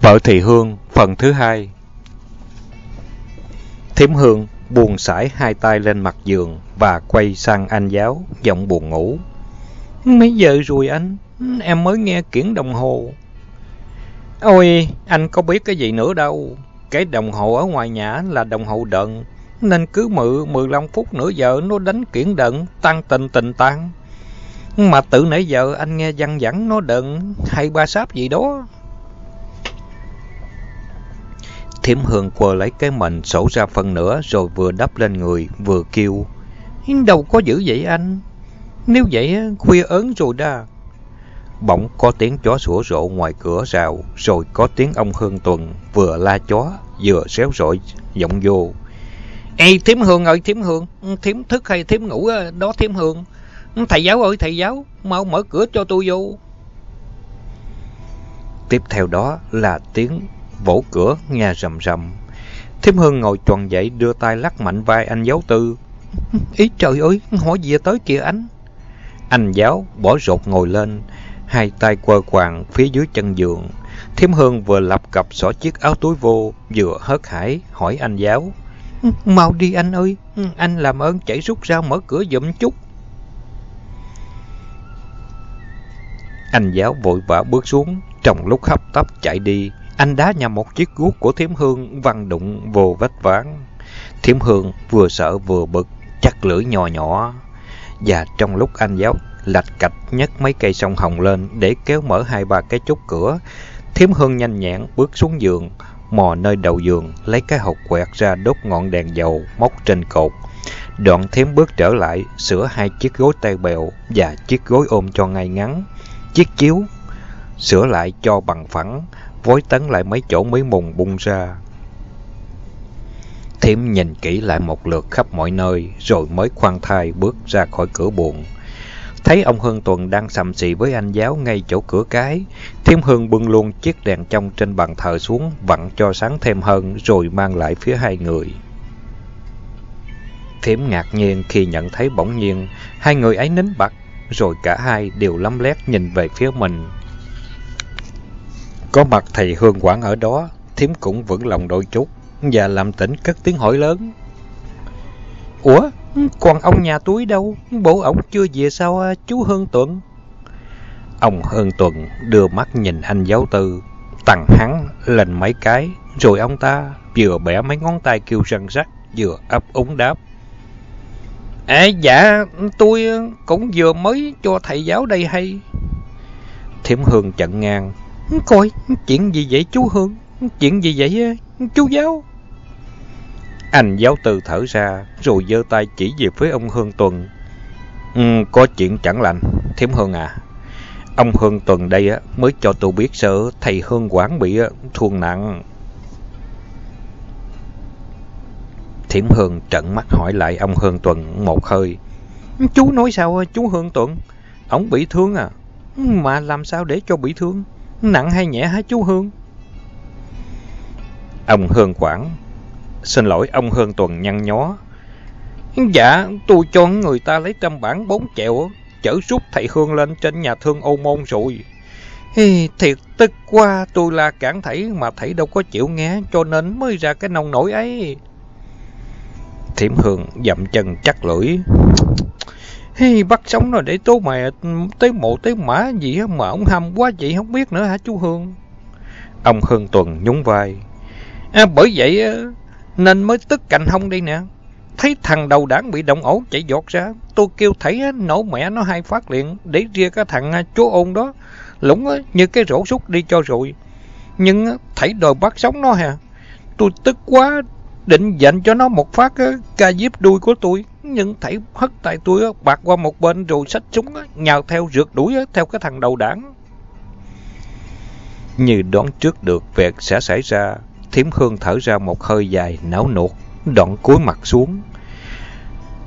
Vợ Thị Hương phần thứ hai Thiếm Hương buồn sải hai tay lên mặt giường và quay sang anh giáo, giọng buồn ngủ. Mấy giờ rồi anh? Em mới nghe kiển đồng hồ. Ôi, anh có biết cái gì nữa đâu. Cái đồng hồ ở ngoài nhà là đồng hồ đận, nên cứ mự 15 phút nửa giờ nó đánh kiển đận, tăng tình tình tăng. Mà tự nãy giờ anh nghe văng vẳng nó đận hay ba sáp gì đó. Thiểm Hương quờ lấy cái mệnh sổ ra phần nữa rồi vừa đắp lên người vừa kêu. Đâu có dữ vậy anh? Nếu vậy khuya ớn rồi đa. Bỗng có tiếng chó sủa rộ ngoài cửa rào rồi có tiếng ông Hương Tuần vừa la chó vừa xéo rội giọng vô. Ê Thiểm Hương ơi Thiểm Hương, Thiểm thức hay Thiểm ngủ đó Thiểm Hương. Thầy giáo ơi thầy giáo, mau mở cửa cho tôi vô. Tiếp theo đó là tiếng vỗ cửa nghe rầm rầm. Thiểm Hương ngồi tròn dậy đưa tay lắc mạnh vai anh giáo tư. Ý trời ơi, hỏi gì tới kìa anh. Anh giáo bỏ rột ngồi lên, hai tay quơ quàng phía dưới chân giường. Thiểm Hương vừa lập cặp xỏ chiếc áo túi vô, vừa hớt hải hỏi anh giáo. Mau đi anh ơi, anh làm ơn chạy rút ra mở cửa giùm chút. Anh giáo vội vã bước xuống, trong lúc hấp tấp chạy đi, anh đá nhà một chiếc guốc của Thiểm Hương văng đụng vô vách ván. Thiểm Hương vừa sợ vừa bực, chắc lưỡi nhỏ nhỏ. Và trong lúc anh giáo lạch cạch nhấc mấy cây sông hồng lên để kéo mở hai ba cái chốt cửa, Thiểm Hương nhanh nhẹn bước xuống giường, mò nơi đầu giường, lấy cái hộp quẹt ra đốt ngọn đèn dầu móc trên cột. Đoạn Thiểm bước trở lại, sửa hai chiếc gối tay bèo và chiếc gối ôm cho ngay ngắn. Chiếc chiếu, sửa lại cho bằng phẳng, vối tấn lại mấy chỗ mới mùng bung ra. Thiểm nhìn kỹ lại một lượt khắp mọi nơi, rồi mới khoan thai bước ra khỏi cửa buồn. Thấy ông Hương Tuần đang sầm xì với anh giáo ngay chỗ cửa cái, Thiểm Hương bưng luôn chiếc đèn trong trên bàn thờ xuống, vặn cho sáng thêm hơn, rồi mang lại phía hai người. Thiểm ngạc nhiên khi nhận thấy bỗng nhiên, hai người ấy nín bặt, rồi cả hai đều lấm lét nhìn về phía mình. Có mặt thầy Hương Quảng ở đó, Thiểm cũng vững lòng đôi chút, và làm tỉnh cất tiếng hỏi lớn. Ủa, còn ông nhà túi đâu? Bộ ổng chưa về sao à, chú Hương Tuận? Ông Hương Tuận đưa mắt nhìn anh giáo tư, tặng hắn lên mấy cái, rồi ông ta vừa bẻ mấy ngón tay kêu răng rắc, vừa ấp úng đáp. À, dạ, tôi cũng vừa mới cho thầy giáo đây hay. Thiểm Hương chận ngang. Coi, chuyện gì vậy chú Hương? Chuyện gì vậy chú giáo? Anh giáo từ thở ra, rồi giơ tay chỉ về phía ông Hương Tuần. Ừ, có chuyện chẳng lành, Thiểm Hương à. Ông Hương Tuần đây á mới cho tôi biết sợ thầy Hương Quảng bị thương nặng. Thiểm Hương trận mắt hỏi lại ông Hương Tuần một hơi. Chú nói sao chú Hương Tuần? Ông bị thương à? Mà làm sao để cho bị thương? Nặng hay nhẹ hả chú Hương? Ông Hương Quảng Xin lỗi ông Hương Tuần nhăn nhó. Dạ, tôi cho người ta lấy trăm bản bốn chẹo, chở giúp thầy Hương lên trên nhà thương ô môn rồi. Hi, thiệt tức quá, tôi là cản thầy mà thầy đâu có chịu nghe, cho nên mới ra cái nông nổi ấy. Thiểm Hương dậm chân chắc lưỡi. Hi, bắt sống rồi để tố mẹ tới mộ tới mã gì mà ông ham quá vậy không biết nữa hả chú Hương? Ông Hương Tuần nhún vai. À, bởi vậy nên mới tức cạnh hông đây nè. Thấy thằng đầu đảng bị động ổ chạy giọt ra, tôi kêu thấy nổ mẹ nó hai phát liền để ria cái thằng à, chú ôn đó, lũng như cái rổ súc đi cho rồi. Nhưng thấy đòi bắt sống nó hà. Tôi tức quá, định dành cho nó một phát ca diếp đuôi của tôi. Nhưng thấy hất tay tôi bạc qua một bên rồi xách súng nhào theo rượt đuổi theo cái thằng đầu đảng. Như đoán trước được việc sẽ xảy ra, Thiểm Hương thở ra một hơi dài, não nuột, đoạn cúi mặt xuống.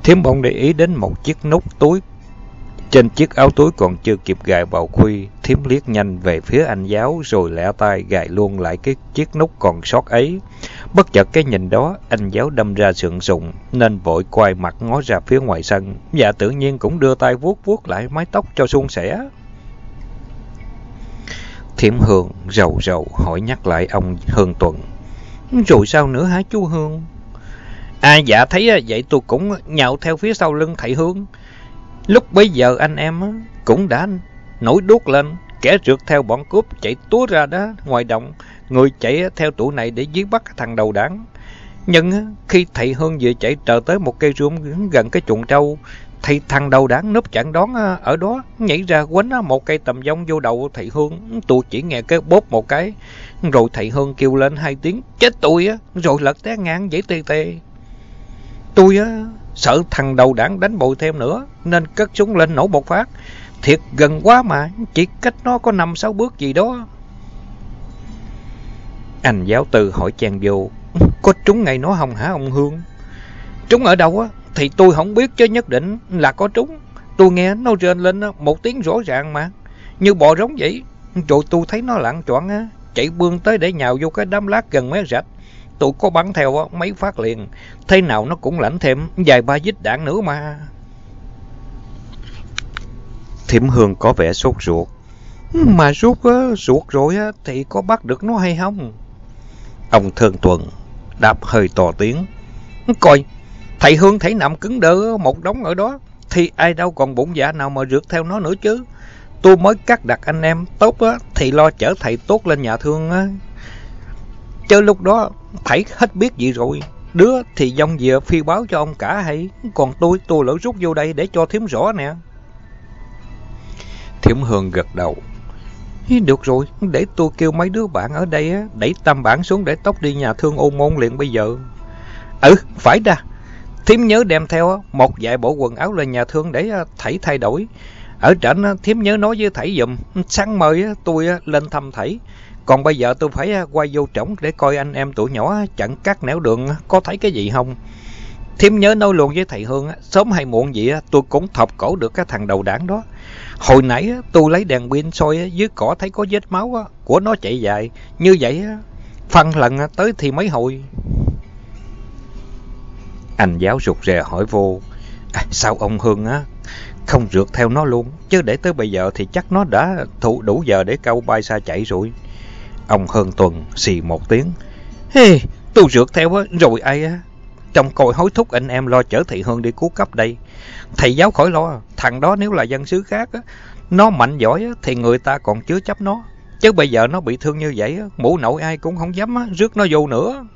Thiểm bỗng để ý đến một chiếc nút túi. Trên chiếc áo túi còn chưa kịp gài vào khuy, Thiểm liếc nhanh về phía anh giáo rồi lẹ tay gài luôn lại cái chiếc nút còn sót ấy. Bất chợt cái nhìn đó, anh giáo đâm ra sượng sùng, nên vội quay mặt ngó ra phía ngoài sân, và tự nhiên cũng đưa tay vuốt vuốt lại mái tóc cho suôn sẻ. Thiểm Hương rầu rầu hỏi nhắc lại ông Hương Tuần. Rồi sao nữa hả chú Hương? À dạ thấy vậy tôi cũng nhạo theo phía sau lưng thầy Hương. Lúc bấy giờ anh em cũng đã nổi đuốc lên, kẻ rượt theo bọn cướp chạy túa ra đó ngoài động, người chạy theo tụ này để giết bắt thằng đầu đảng. Nhưng khi thầy Hương vừa chạy trở tới một cây rương gần cái chuồng trâu, thì thằng đầu đảng núp chặn đón à, ở đó, nhảy ra quánh một cây tầm dông vô đầu thầy Hương. Tôi chỉ nghe cái bóp một cái, rồi thầy Hương kêu lên hai tiếng, chết tôi á, rồi lật té ngang dãy tê tê. Tôi á, sợ thằng đầu đảng đánh bội thêm nữa, nên cất súng lên nổ một phát. Thiệt gần quá mà, chỉ cách nó có năm sáu bước gì đó. Anh giáo tư hỏi chàng vô, có trúng ngày nó không hả ông Hương? Trúng ở đâu á? Thì tôi không biết chứ nhất định là có trúng. Tôi nghe nó rên lên một tiếng rõ ràng mà, như bò rống vậy. Rồi tôi thấy nó lặng choạng á, chạy bươn tới để nhào vô cái đám lát gần mé rạch. Tôi có bắn theo mấy phát liền, thế nào nó cũng lãnh thêm vài ba dít đạn nữa mà. Thiểm Hương có vẻ sốt ruột. Ừ, mà rút ruột rồi thì có bắt được nó hay không? Ông Thương Tuần đạp hơi to tiếng. Coi, thầy Hương thấy nằm cứng đơ một đống ở đó, thì ai đâu còn bụng dạ nào mà rượt theo nó nữa chứ. Tôi mới cắt đặt anh em tốt á, thì lo chở thầy tốt lên nhà thương á. Chứ lúc đó thầy hết biết gì rồi. Đứa thì dông dìa phi báo cho ông cả hay, còn tôi tôi lỡ rút vô đây để cho thiếm rõ nè. Thiểm Hương gật đầu. Được rồi, để tôi kêu mấy đứa bạn ở đây đẩy tam bản xuống để tóc đi nhà thương ôn môn liền bây giờ. Ừ, phải đa. Thiếm nhớ đem theo một vài bộ quần áo lên nhà thương để à, thảy thay đổi. Ở trển thiếm nhớ nói với thảy dùm, sáng mời tôi à, lên thăm thảy. Còn bây giờ tôi phải à, quay vô trống để coi anh em tuổi nhỏ chặn các nẻo đường có thấy cái gì không. Thiếm nhớ nói luôn với thầy Hương, sớm hay muộn gì tôi cũng thọc cổ được cái thằng đầu đảng đó. Hồi nãy tôi lấy đèn pin soi dưới cỏ thấy có vết máu của nó chạy dài. Như vậy phân lần tới thì mấy hồi. Anh giáo rụt rè hỏi vô. À, sao ông Hương á không rượt theo nó luôn. Chứ để tới bây giờ thì chắc nó đã thụ đủ giờ để câu bay xa chạy rồi. Ông Hương Tuần xì một tiếng. Hey, tôi rượt theo á, rồi ai á. Trong còi hối thúc anh em lo chở thị Hương đi cứu cấp đây. Thầy giáo khỏi lo, thằng đó nếu là dân xứ khác, nó mạnh giỏi thì người ta còn chứa chấp nó. Chứ bây giờ nó bị thương như vậy, mũ nội ai cũng không dám rước nó vô nữa.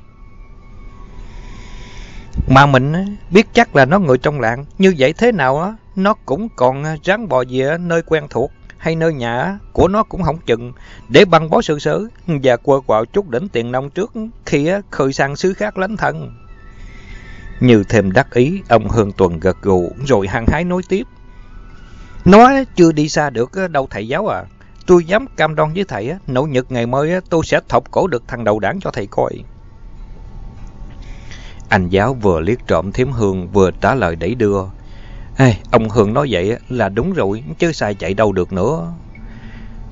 Mà mình biết chắc là nó người trong làng, như vậy thế nào nó cũng còn à, ráng bò về nơi quen thuộc hay nơi nhà của nó cũng không chừng để băng bó sự sớ và quơ quạo chút đỉnh tiền nông trước khi khơi sang xứ khác lánh thân. Như thêm đắc ý, ông Hương Tuần gật gù rồi hăng hái nói tiếp. Nó chưa đi xa được đâu thầy giáo à. Tôi dám cam đoan với thầy, nỗ nhật ngày mới tôi sẽ thọc cổ được thằng đầu đảng cho thầy coi. Anh giáo vừa liếc trộm thiếm Hương vừa trả lời đẩy đưa. Ê, ông Hương nói vậy là đúng rồi, chứ sai chạy đâu được nữa.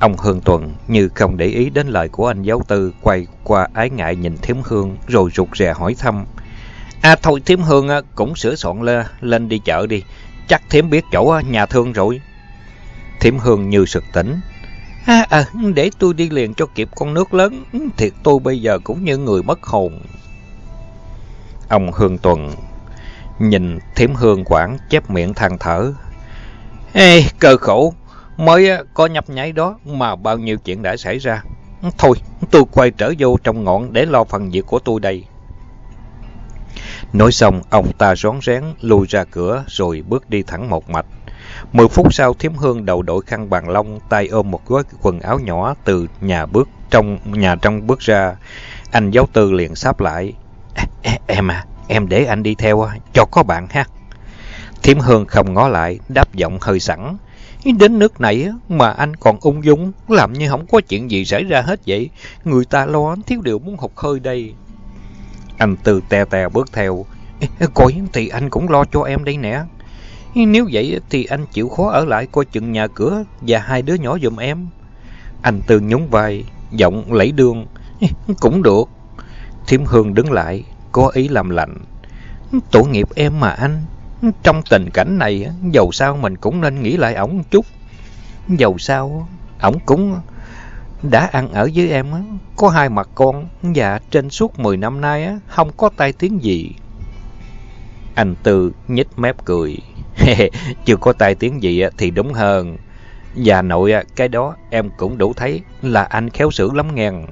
Ông Hương Tuần như không để ý đến lời của anh giáo tư, quay qua ái ngại nhìn thiếm Hương rồi rụt rè hỏi thăm. À thôi thiếm Hương à, cũng sửa soạn lên, lên đi chợ đi. Chắc thiếm biết chỗ à, nhà thương rồi. Thiếm Hương như sực tỉnh. À, à, để tôi đi liền cho kịp con nước lớn. Ừ, thiệt tôi bây giờ cũng như người mất hồn. Ông Hương Tuần nhìn thiếm Hương quảng chép miệng than thở. Ê, cơ khổ. Mới à, có nhập nháy đó mà bao nhiêu chuyện đã xảy ra. Thôi, tôi quay trở vô trong ngọn để lo phần việc của tôi đây. Nói xong, ông ta rón rén lùi ra cửa rồi bước đi thẳng một mạch. Mười phút sau, thiếm hương đầu đội khăn bằng lông, tay ôm một gói quần áo nhỏ từ nhà bước trong nhà trong bước ra. Anh giáo tư liền sáp lại. À, em à, em để anh đi theo à, cho có bạn ha. Thiếm hương không ngó lại, đáp giọng hơi sẵn. Đến nước này mà anh còn ung dung, làm như không có chuyện gì xảy ra hết vậy. Người ta lo thiếu điều muốn hụt hơi đây. Anh Tư tè tè bước theo. Coi thì anh cũng lo cho em đây nè. Nếu vậy thì anh chịu khó ở lại coi chừng nhà cửa và hai đứa nhỏ giùm em. Anh Tư nhún vai, giọng lẫy đường. Cũng được. Thiếm Hương đứng lại, có ý làm lạnh. Tổ nghiệp em mà anh. Trong tình cảnh này, dầu sao mình cũng nên nghĩ lại ổng chút. Dầu sao, ổng cũng đã ăn ở với em, có hai mặt con và trên suốt 10 năm nay không có tai tiếng gì. Anh Tư nhếch mép cười. Chưa có tai tiếng gì thì đúng hơn. Và nội cái đó em cũng đủ thấy là anh khéo xử lắm ngang.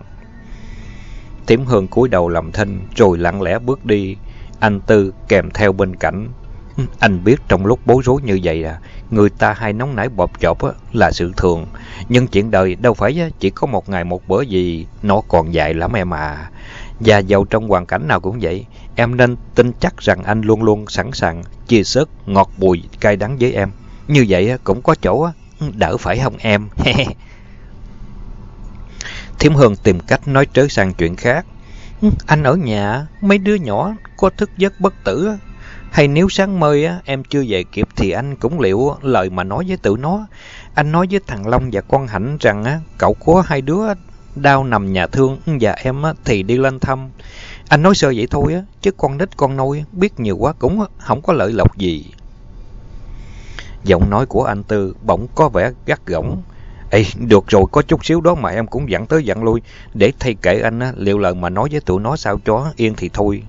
Tiếm Hương cúi đầu làm thinh rồi lặng lẽ bước đi. Anh Tư kèm theo bên cạnh. Anh biết trong lúc bối rối như vậy à, người ta hay nóng nảy bọp chộp là sự thường. Nhưng chuyện đời đâu phải chỉ có một ngày một bữa gì, nó còn dài lắm em à. Và dầu trong hoàn cảnh nào cũng vậy, em nên tin chắc rằng anh luôn luôn sẵn sàng chia sớt ngọt bùi cay đắng với em. Như vậy cũng có chỗ đỡ phải không em? Thiểm Hương tìm cách nói trớ sang chuyện khác. Ừ, anh ở nhà, mấy đứa nhỏ có thức giấc bất tử. Hay nếu sáng mơi á, em chưa về kịp thì anh cũng liệu lời mà nói với tụi nó. Anh nói với thằng Long và con Hạnh rằng á, cậu có hai đứa đau nằm nhà thương và em á, thì đi lên thăm. Anh nói sơ vậy thôi á, chứ con nít con nôi biết nhiều quá cũng không có lợi lộc gì. Giọng nói của anh Tư bỗng có vẻ gắt gỏng. Ê, được rồi, có chút xíu đó mà em cũng dặn tới dặn lui. Để thầy kể anh á, liệu lời mà nói với tụi nó sao cho yên thì thôi.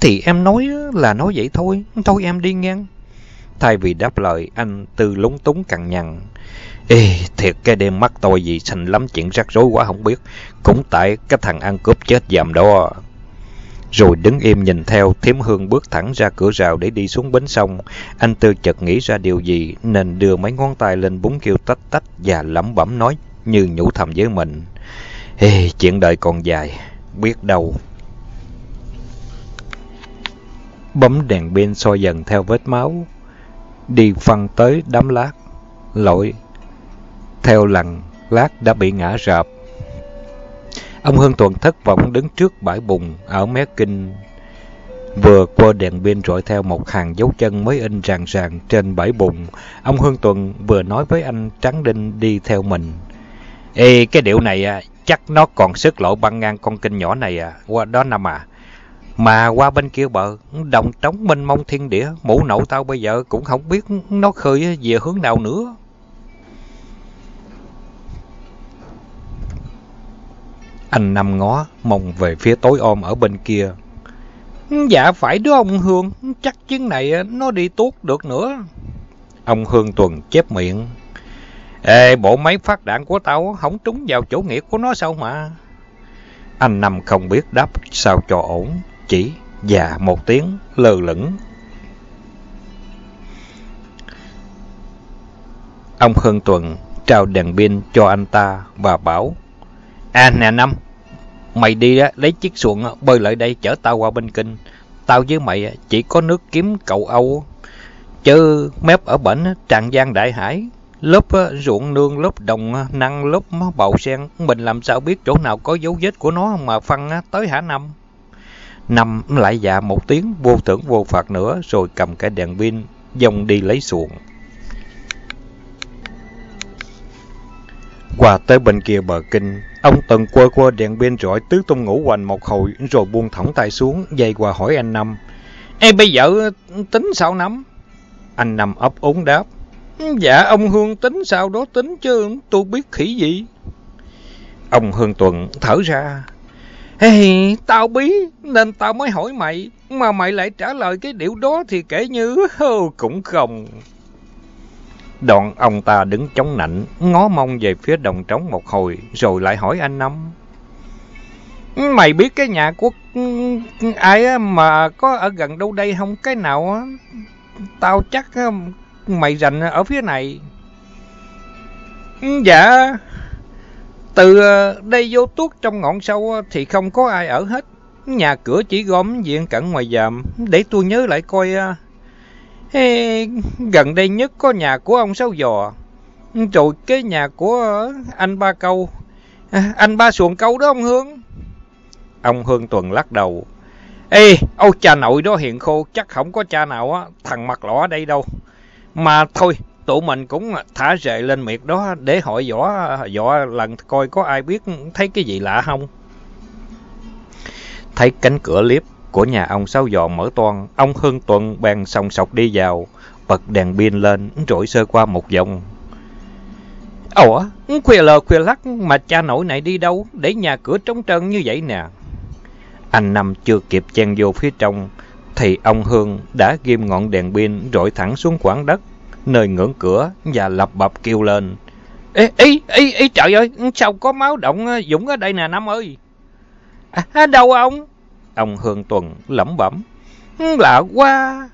Thì em nói là nói vậy thôi, thôi em đi ngang. Thay vì đáp lời, anh Tư lúng túng cằn nhằn. Ê, thiệt cái đêm mắt tôi gì xanh lắm chuyện rắc rối quá không biết. Cũng tại cái thằng ăn cướp chết dầm đó. Rồi đứng im nhìn theo, thiếm hương bước thẳng ra cửa rào để đi xuống bến sông. Anh Tư chợt nghĩ ra điều gì nên đưa mấy ngón tay lên búng kêu tách tách và lẩm bẩm nói như nhủ thầm với mình. Ê, chuyện đời còn dài, biết đâu. Bấm đèn pin soi dần theo vết máu. Đi phân tới đám lát. Lội. Theo lần, lát đã bị ngã rạp. Ông Hương Tuần thất vọng đứng trước bãi bùn ở mé kinh. Vừa qua đèn pin rọi theo một hàng dấu chân mới in ràng ràng trên bãi bùn. Ông Hương Tuần vừa nói với anh Tráng Đinh đi theo mình. Ê, cái điệu này à, chắc nó còn sức lộ băng ngang con kinh nhỏ này à, qua đó năm à. Mà qua bên kia bờ, đồng trống mênh mông thiên địa, mũ nậu tao bây giờ cũng không biết nó khơi về hướng nào nữa. Anh nằm ngó, mong về phía tối ôm ở bên kia. Dạ phải đứa ông Hương, chắc chuyến này nó đi tốt được nữa. Ông Hương Tuần chép miệng. Ê, bộ máy phát đạn của tao không trúng vào chỗ nghĩa của nó sao mà. Anh nằm không biết đáp sao cho ổn, chỉ và một tiếng lơ lửng. Ông Hưng Tuần trao đèn pin cho anh ta và bảo À nè Năm, mày đi á, lấy chiếc xuồng bơi lại đây chở tao qua bên kinh. Tao với mày chỉ có nước kiếm cậu Âu, chứ mép ở bển tràn gian đại hải. Lớp ruộng nương, lớp đồng năng, lớp bầu sen. Mình làm sao biết chỗ nào có dấu vết của nó mà phân tới hả Năm? Năm lại dạ một tiếng vô thưởng vô phạt nữa rồi cầm cái đèn pin, dòng đi lấy xuồng. Qua tới bên kia bờ kinh, ông Tần quơ quơ đèn pin rọi tứ tung ngủ hoành một hồi rồi buông thõng tay xuống, dây qua hỏi anh Năm. Ê bây giờ tính sao Năm? Anh Năm ấp úng đáp. Dạ ông Hương tính sao đó tính chứ tôi biết khỉ gì. Ông Hương Tuần thở ra. Hey, tao bí nên tao mới hỏi mày, mà mày lại trả lời cái điệu đó thì kể như oh, cũng không. Đoạn ông ta đứng chống nạnh, ngó mông về phía đồng trống một hồi, rồi lại hỏi anh Năm. Mày biết cái nhà của ai mà có ở gần đâu đây không? Cái nào á? Tao chắc mày rành ở phía này. Dạ, từ ờ, đây vô tuốt trong ngọn sâu ờ, thì không có ai ở hết. Nhà cửa chỉ gom diện cận ngoài dạm. Để tôi nhớ lại coi ờ. Ê, gần đây nhất có nhà của ông Sáu Giò, rồi cái nhà của anh Ba Câu, à, anh Ba Xuồng Câu đó ông Hương. Ông Hương Tuần lắc đầu. Ê, ông cha nội đó hiện khô, chắc không có cha nào á, thằng mặt lõ ở đây đâu. Mà thôi, tụi mình cũng thả rệ lên miệt đó để hỏi võ, võ lần coi có ai biết thấy cái gì lạ không. Thấy cánh cửa liếp của nhà ông Sáu Giò mở toan, ông Hưng Tuần bèn sòng sọc đi vào, bật đèn pin lên, rọi sơ qua một vòng. Ủa, khuya lờ khuya lắc mà cha nội này đi đâu để nhà cửa trống trơn như vậy nè. Anh Năm chưa kịp chen vô phía trong, thì ông Hương đã ghim ngọn đèn pin rọi thẳng xuống khoảng đất, nơi ngưỡng cửa và lập bập kêu lên. Ê, ê, ê, ê, trời ơi, sao có máu động Dũng ở đây nè Năm ơi? À, đâu ông? Ông Hương Tuần lẩm bẩm. Lạ quá.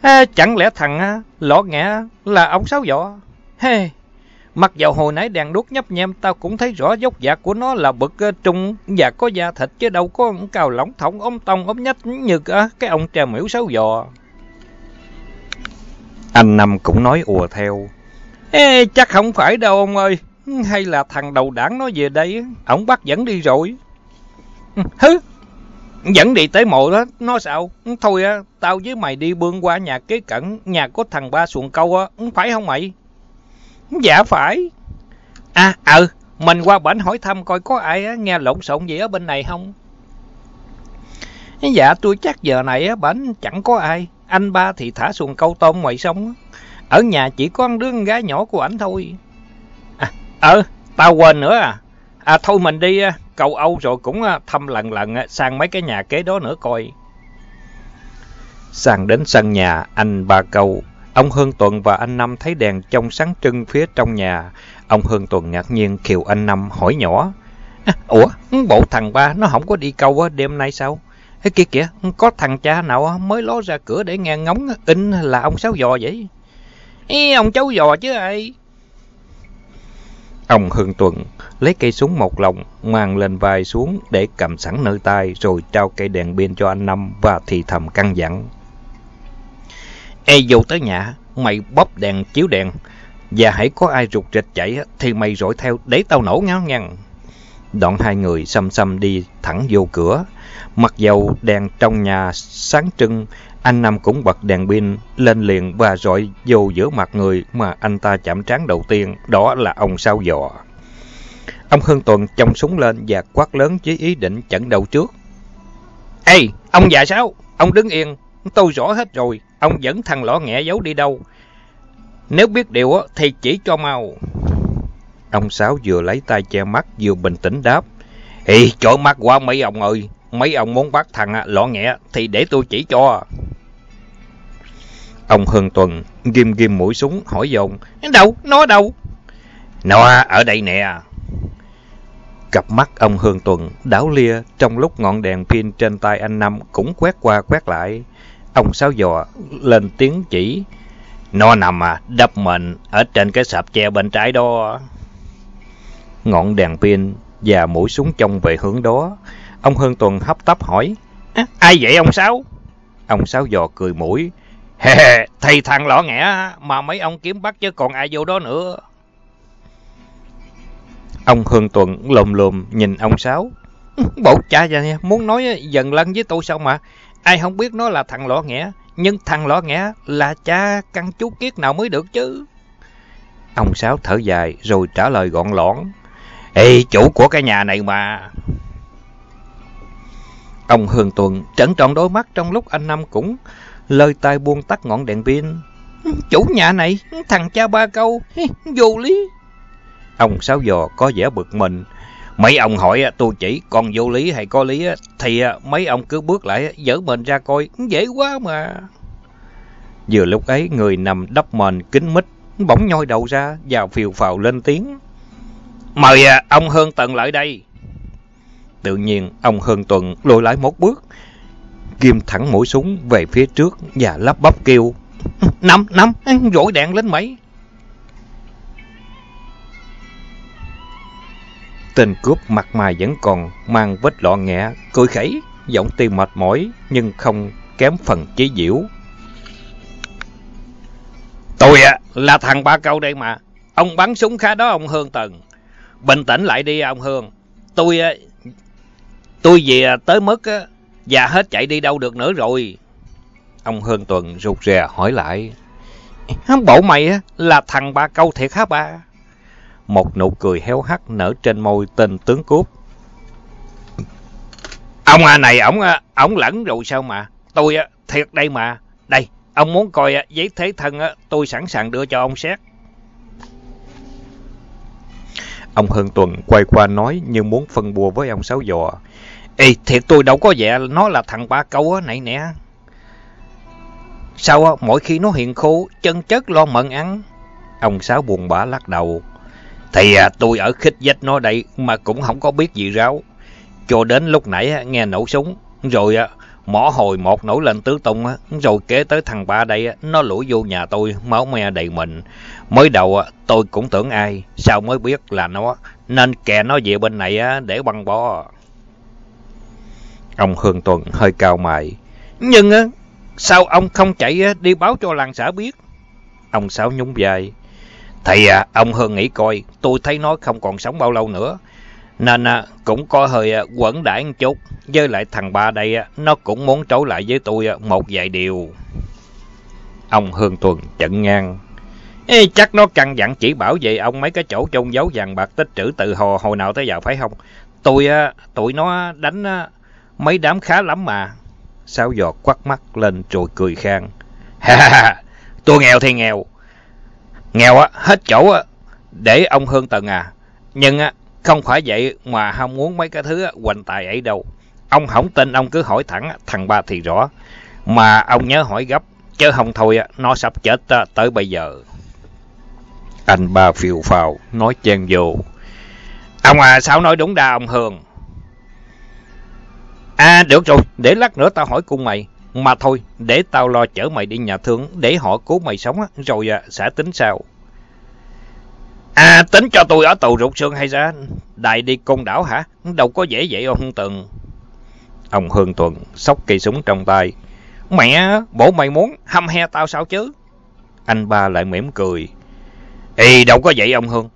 À, chẳng lẽ thằng lọ nghẹ là ông Sáu Vọ? Hey. Mặc dầu hồi nãy đèn đuốc nhấp nhem tao cũng thấy rõ dốc dạng của nó là bực uh, trung và có da thịt chứ đâu có cào lỏng thỏng ốm tông ốm nhách như uh, cái ông trà miễu sáu giò. Anh Năm cũng nói ùa theo. Ê, chắc không phải đâu ông ơi. Hay là thằng đầu đảng nó về đây, ổng bắt dẫn đi rồi. Hứ, dẫn đi tới mộ đó, nó sao? Thôi á, tao với mày đi bươn qua nhà kế cận, nhà có thằng ba xuồng câu á, phải không mày? Dạ phải. À, ừ, mình qua bển hỏi thăm coi có ai á, nghe lộn xộn gì ở bên này không? Dạ, tôi chắc giờ này á, bển chẳng có ai. Anh ba thì thả xuồng câu tôm ngoài sông. Ở nhà chỉ có đứa con gái nhỏ của ảnh thôi. À, ờ, tao quên nữa à. À, thôi mình đi cầu Âu rồi cũng à, thăm lần lần sang mấy cái nhà kế đó nữa coi. Sang đến sân nhà, anh ba câu Ông Hương Tuần và anh Năm thấy đèn trong sáng trưng phía trong nhà. Ông Hương Tuần ngạc nhiên khiều anh Năm hỏi nhỏ. À, Ủa, bộ thằng ba nó không có đi câu đêm nay sao? Ê, kìa kìa, có thằng cha nào mới ló ra cửa để nghe ngóng in là ông Sáu Giò vậy? Ê, ông cháu Giò chứ ai? Ông Hương Tuần lấy cây súng một lòng, mang lên vai xuống để cầm sẵn nơi tay rồi trao cây đèn pin cho anh Năm và thì thầm căn dặn. Ê vô tới nhà, mày bóp đèn chiếu đèn, và hãy có ai rụt rịch chạy thì mày rọi theo để tao nổ ngáo ngăn. Đoạn hai người xăm xăm đi thẳng vô cửa. Mặc dầu đèn trong nhà sáng trưng, anh Nam cũng bật đèn pin lên liền và rọi vô giữa mặt người mà anh ta chạm trán đầu tiên, đó là ông sao Dò. Ông Hưng Tuần trong súng lên và quát lớn với ý định chặn đầu trước. Ê, ông già sao? Ông đứng yên, tôi rõ hết rồi, ông dẫn thằng lõ nghẹ giấu đi đâu. Nếu biết điều thì chỉ cho mau. Ông Sáu vừa lấy tay che mắt vừa bình tĩnh đáp. Ê, trội mắt qua mấy ông ơi, mấy ông muốn bắt thằng à, lọ nhẹ thì để tôi chỉ cho. Ông Hưng Tuần ghim ghim mũi súng hỏi dồn. Đâu? Nó đâu? Nó ở đây nè. Cặp mắt ông Hương Tuần đảo lia trong lúc ngọn đèn pin trên tay anh Năm cũng quét qua quét lại. Ông Sáu Dò lên tiếng chỉ. Nó nằm à, đập mình ở trên cái sạp tre bên trái đó. Ngọn đèn pin và mũi súng trông về hướng đó. Ông Hương Tuần hấp tấp hỏi. Ai vậy ông Sáu? Ông Sáu Dò cười mũi. "Hề, thầy thằng lõ nghẽ mà mấy ông kiếm bắt chứ còn ai vô đó nữa. Ông Hương Tuần lồm lồm nhìn ông Sáu. Bộ cha vậy muốn nói dần lăn với tôi sao mà. Ai không biết nó là thằng lõ nghẽ. Nhưng thằng lõ nghẽ là cha căn chú kiết nào mới được chứ. Ông Sáu thở dài rồi trả lời gọn lõn. Ê, chủ của cái nhà này mà. Ông Hương Tuần trấn trọn đôi mắt trong lúc anh Năm cũng lơi tay buông tắt ngọn đèn pin. Chủ nhà này, thằng cha ba câu, vô lý. Ông Sáu Giò có vẻ bực mình. Mấy ông hỏi à, tôi chỉ còn vô lý hay có lý à, thì à, mấy ông cứ bước lại dở mình ra coi, dễ quá mà. Vừa lúc ấy người nằm đắp mền kính mít bỗng nhoi đầu ra và phiều phào lên tiếng. Mời à, ông Hương Tần lại đây. Tự nhiên ông Hương Tuần lùi lại một bước, ghim thẳng mũi súng về phía trước và lắp bắp kêu. Nắm, nắm, rỗi đèn lên mấy. Tên cướp mặt mày vẫn còn mang vết lọ nghẹ, cười khẩy, giọng tim mệt mỏi nhưng không kém phần chế diễu. Tôi à, là thằng ba câu đây mà. Ông bắn súng khá đó ông Hương Tần. Bình tĩnh lại đi ông Hương. Tôi tôi về tới mức già hết chạy đi đâu được nữa rồi. Ông Hương Tuần rụt rè hỏi lại. Bộ mày là thằng ba câu thiệt hả ba? Một nụ cười héo hắt nở trên môi tên tướng cốt Ông à này, ổng ổng lẫn rồi sao mà. Tôi thiệt đây mà. Đây, ông muốn coi giấy thế thân tôi sẵn sàng đưa cho ông xét. Ông Hưng Tuần quay qua nói như muốn phân bua với ông Sáu Dò. Ê, thiệt tôi đâu có vẻ nó là thằng ba câu á, nãy nè. Sao mỗi khi nó hiện khô, chân chất lo mận ăn? Ông Sáu buồn bã lắc đầu. Thì à, tôi ở khích dách nó đây mà cũng không có biết gì ráo. Cho đến lúc nãy nghe nổ súng, rồi à, mỏ hồi một nổi lên tứ tung, á rồi kế tới thằng ba đây nó lũi vô nhà tôi, máu me đầy mình. Mới đầu á tôi cũng tưởng ai, sao mới biết là nó, nên kè nó về bên này á để băng bó. Ông Hương Tuần hơi cao mày. Nhưng á sao ông không chạy á đi báo cho làng xã biết? Ông Sáu nhún vai. Thầy à, ông Hương nghĩ coi, tôi thấy nó không còn sống bao lâu nữa. Nên cũng có hơi à, quẩn đãi một chút. Với lại thằng ba đây, à, nó cũng muốn trối lại với tôi à, một vài điều. Ông Hương Tuần chận ngang. Ê, chắc nó căn dặn chỉ bảo vệ ông mấy cái chỗ trông dấu vàng bạc tích trữ từ hồ hồi nào tới giờ phải không? Tôi, tụi nó đánh mấy đám khá lắm mà. Sáu giọt quắt mắt lên rồi cười khang. Ha ha, tôi nghèo thì nghèo. Nghèo á, hết chỗ á, để ông Hương Tần à. Nhưng á, không phải vậy mà ham muốn mấy cái thứ hoành tài ấy đâu. Ông không tin ông cứ hỏi thẳng thằng ba thì rõ. Mà ông nhớ hỏi gấp, chứ không thôi nó sắp chết tới bây giờ. Anh ba phiêu phào, nói chen vô. Ông à, sao nói đúng đa ông Hường? À, được rồi, để lát nữa tao hỏi cùng mày. Mà thôi, để tao lo chở mày đi nhà thương, để họ cứu mày sống, rồi à, sẽ tính sao. À, tính cho tôi ở tù rụt xương hay ra? Đại đi côn đảo hả? Đâu có dễ vậy ông Hương Tường. Ông Hương Tuần sóc cây súng trong tay. Mẹ, bộ mày muốn hăm he tao sao chứ? Anh ba lại mỉm cười. Ê, đâu có vậy ông Hương.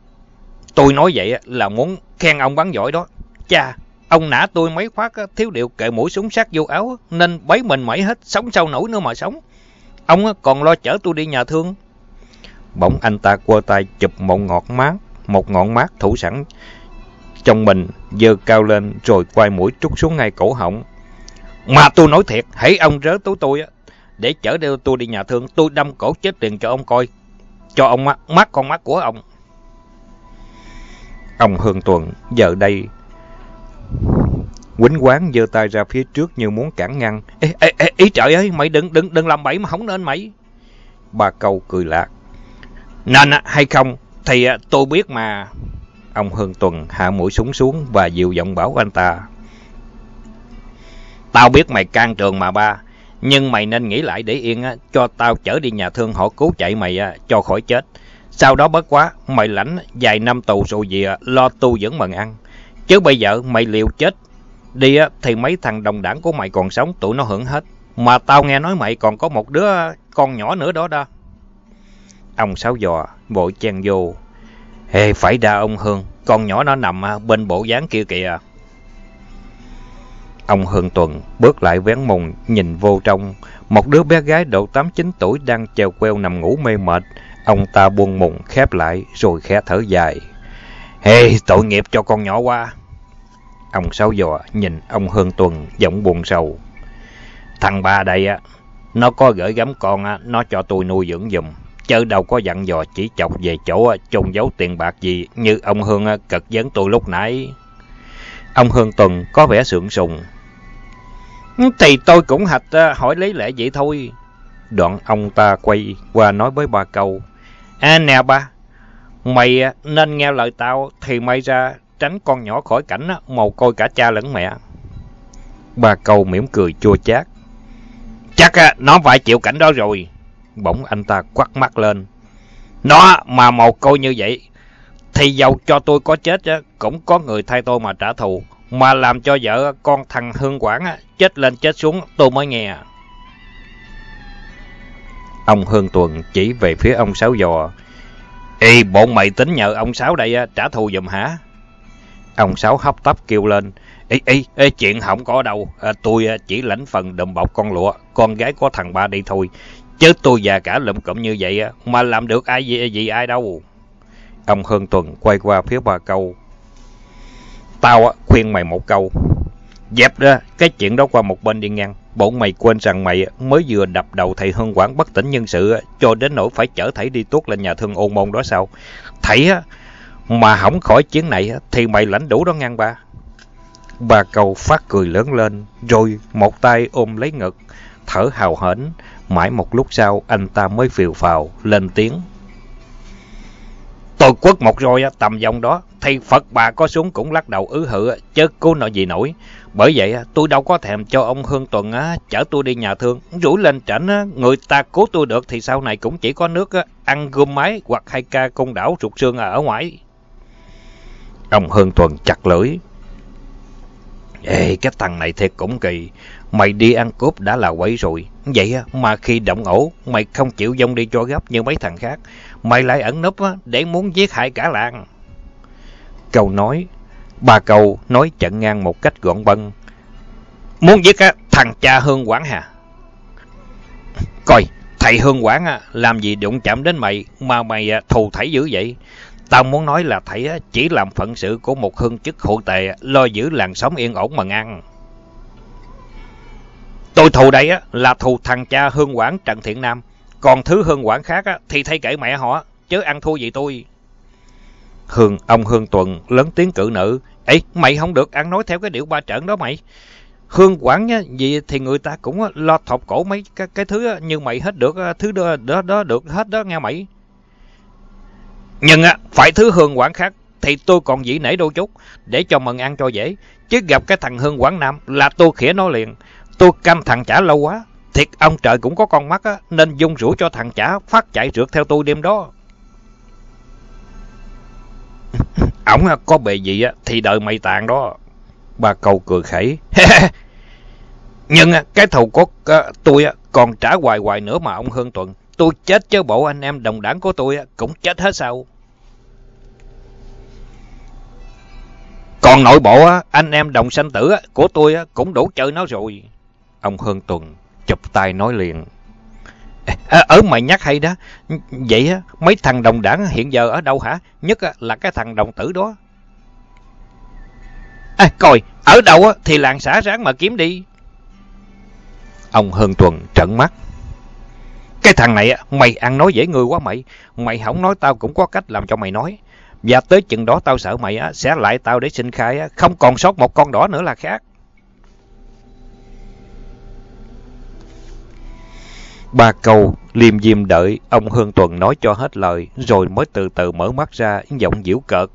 Tôi nói vậy là muốn khen ông bắn giỏi đó. Cha, ông nã tôi mấy phát thiếu điệu kệ mũi súng sát vô áo nên bấy mình mẩy hết, sống sao nổi nữa mà sống. Ông còn lo chở tôi đi nhà thương. Bỗng anh ta quơ tay chụp một ngọt mát, một ngọn mát thủ sẵn trong mình, dơ cao lên rồi quay mũi trút xuống ngay cổ họng. Mà tôi nói thiệt, hãy ông rớ tú tôi á, để chở đeo tôi đi nhà thương, tôi đâm cổ chết tiền cho ông coi. Cho ông mắt, mắt con mắt của ông. Ông Hương Tuần giờ đây quýnh quán giơ tay ra phía trước như muốn cản ngăn. Ê, ê, ê, ý trời ơi, mày đừng đừng đừng làm bậy mà không nên mày. bà câu cười lạc. Nên hay không thì tôi biết mà. Ông Hương Tuần hạ mũi súng xuống và dịu giọng bảo anh ta. Tao biết mày can trường mà ba, nhưng mày nên nghĩ lại để yên á, cho tao chở đi nhà thương họ cứu chạy mày á, cho khỏi chết. Sau đó bất quá, mày lãnh vài năm tù rồi gì lo tu dưỡng mần ăn. Chứ bây giờ mày liều chết đi á, thì mấy thằng đồng đảng của mày còn sống, tụi nó hưởng hết. Mà tao nghe nói mày còn có một đứa con nhỏ nữa đó đó. Ông Sáu Giò vội chen vô. Ê, phải đa ông Hương, con nhỏ nó nằm à, bên bộ dáng kia kìa. Ông Hương Tuần bước lại vén mùng, nhìn vô trong. Một đứa bé gái độ 8-9 tuổi đang treo queo nằm ngủ mê mệt. Ông ta buông mùng khép lại rồi khẽ thở dài. Ê, tội nghiệp cho con nhỏ quá. Ông Sáu Giò nhìn ông Hương Tuần giọng buồn sầu. Thằng ba đây á, nó có gửi gắm con á, nó cho tôi nuôi dưỡng dùm chớ đâu có dặn dò chỉ chọc về chỗ à, chôn giấu tiền bạc gì như ông Hương à, cật vấn tôi lúc nãy. Ông Hương Tuần có vẻ sượng sùng. Thì tôi cũng hạch à, hỏi lấy lẽ vậy thôi. Đoạn ông ta quay qua nói với ba câu. À nè ba, mày nên nghe lời tao thì mày ra tránh con nhỏ khỏi cảnh màu coi cả cha lẫn mẹ. Ba câu mỉm cười chua chát. Chắc nó phải chịu cảnh đó rồi. Bỗng anh ta quắt mắt lên. Nó mà một câu như vậy, thì dầu cho tôi có chết cũng có người thay tôi mà trả thù. Mà làm cho vợ con thằng Hương Quảng chết lên chết xuống tôi mới nghe. Ông Hương Tuần chỉ về phía ông Sáu Giò. Ê, bọn mày tính nhờ ông Sáu đây trả thù giùm hả? Ông Sáu hấp tấp kêu lên. Ê, ê, ê chuyện không có đâu. À, tôi à, chỉ lãnh phần đùm bọc con lụa. Con gái có thằng ba đi thôi. Chứ tôi già cả lụm cụm như vậy á mà làm được ai gì, gì ai đâu. Ông Hương Tuần quay qua phía bà câu. Tao khuyên mày một câu. Dẹp ra cái chuyện đó qua một bên đi ngang. Bọn mày quên rằng mày mới vừa đập đầu thầy Hương Quảng bất tỉnh nhân sự cho đến nỗi phải chở thầy đi tuốt lên nhà thương ôn môn đó sao. Thầy mà hỏng khỏi chuyến này thì mày lãnh đủ đó ngang ba. bà cầu phát cười lớn lên, rồi một tay ôm lấy ngực, thở hào hển. Mãi một lúc sau, anh ta mới phiều phào, lên tiếng. Tôi quất một roi tầm vòng đó, thì Phật bà có xuống cũng lắc đầu ứ hự, chứ cô nội gì nổi. Bởi vậy tôi đâu có thèm cho ông Hương Tuần chở tôi đi nhà thương, rủ lên trảnh, người ta cứu tôi được thì sau này cũng chỉ có nước ăn gươm máy hoặc hai ca công đảo rụt xương ở ngoài. Ông Hương Tuần chặt lưỡi. Ê, cái thằng này thiệt cũng kỳ. Mày đi ăn cướp đã là quấy rồi. Vậy mà khi động ổ, mày không chịu dông đi cho gấp như mấy thằng khác. Mày lại ẩn núp để muốn giết hại cả làng. Cầu nói, bà cầu nói chặn ngang một cách gọn bân. Muốn giết thằng cha Hương Quảng hà? Coi, thầy Hương Quảng làm gì đụng chạm đến mày mà mày à, thù thảy dữ vậy? Tao muốn nói là thầy chỉ làm phận sự của một hương chức hộ tệ, lo giữ làng sống yên ổn mà ngăn. Tôi thù đây á là thù thằng cha Hương Quảng Trần Thiện Nam. Còn thứ Hương Quảng khác thì thay kể mẹ họ, chứ ăn thua gì tôi. Hương, ông Hương Tuần lớn tiếng cự nữ. Ê, mày không được ăn nói theo cái điệu ba trận đó mày. Hương Quảng nhá, gì thì người ta cũng lo thọc cổ mấy cái, cái thứ như mày hết được, thứ đó, đó, đó được hết đó nghe mày. Nhưng á, phải thứ hương quảng khác thì tôi còn dĩ nể đôi chút để cho mừng ăn cho dễ. Chứ gặp cái thằng hương quảng nam là tôi khỉa nó liền. Tôi căm thằng chả lâu quá. Thiệt ông trời cũng có con mắt á, nên dung rủi cho thằng chả phát chạy rượt theo tôi đêm đó. Ổng có bề gì á thì đợi mày tàn đó. bà cầu cười khẩy. Nhưng cái thù cốt tôi còn trả hoài hoài nữa mà ông Hương Tuần. Tôi chết chứ bộ anh em đồng đảng của tôi cũng chết hết sao? Còn nội bộ anh em đồng sanh tử của tôi cũng đủ chơi nó rồi. Ông hơn Tuần chụp tay nói liền. À, ở mày nhắc hay đó. Vậy mấy thằng đồng đảng hiện giờ ở đâu hả? Nhất là cái thằng đồng tử đó. À, coi, ở đâu á thì làng xã ráng mà kiếm đi. Ông hơn Tuần trận mắt. Cái thằng này mày ăn nói dễ người quá mày. Mày không nói tao cũng có cách làm cho mày nói. Và tới chừng đó tao sợ mày á sẽ lại tao để xin khai. Không còn sót một con đỏ nữa là khác. Ba câu liêm diêm đợi ông Hương Tuần nói cho hết lời rồi mới từ từ mở mắt ra giọng giễu cợt.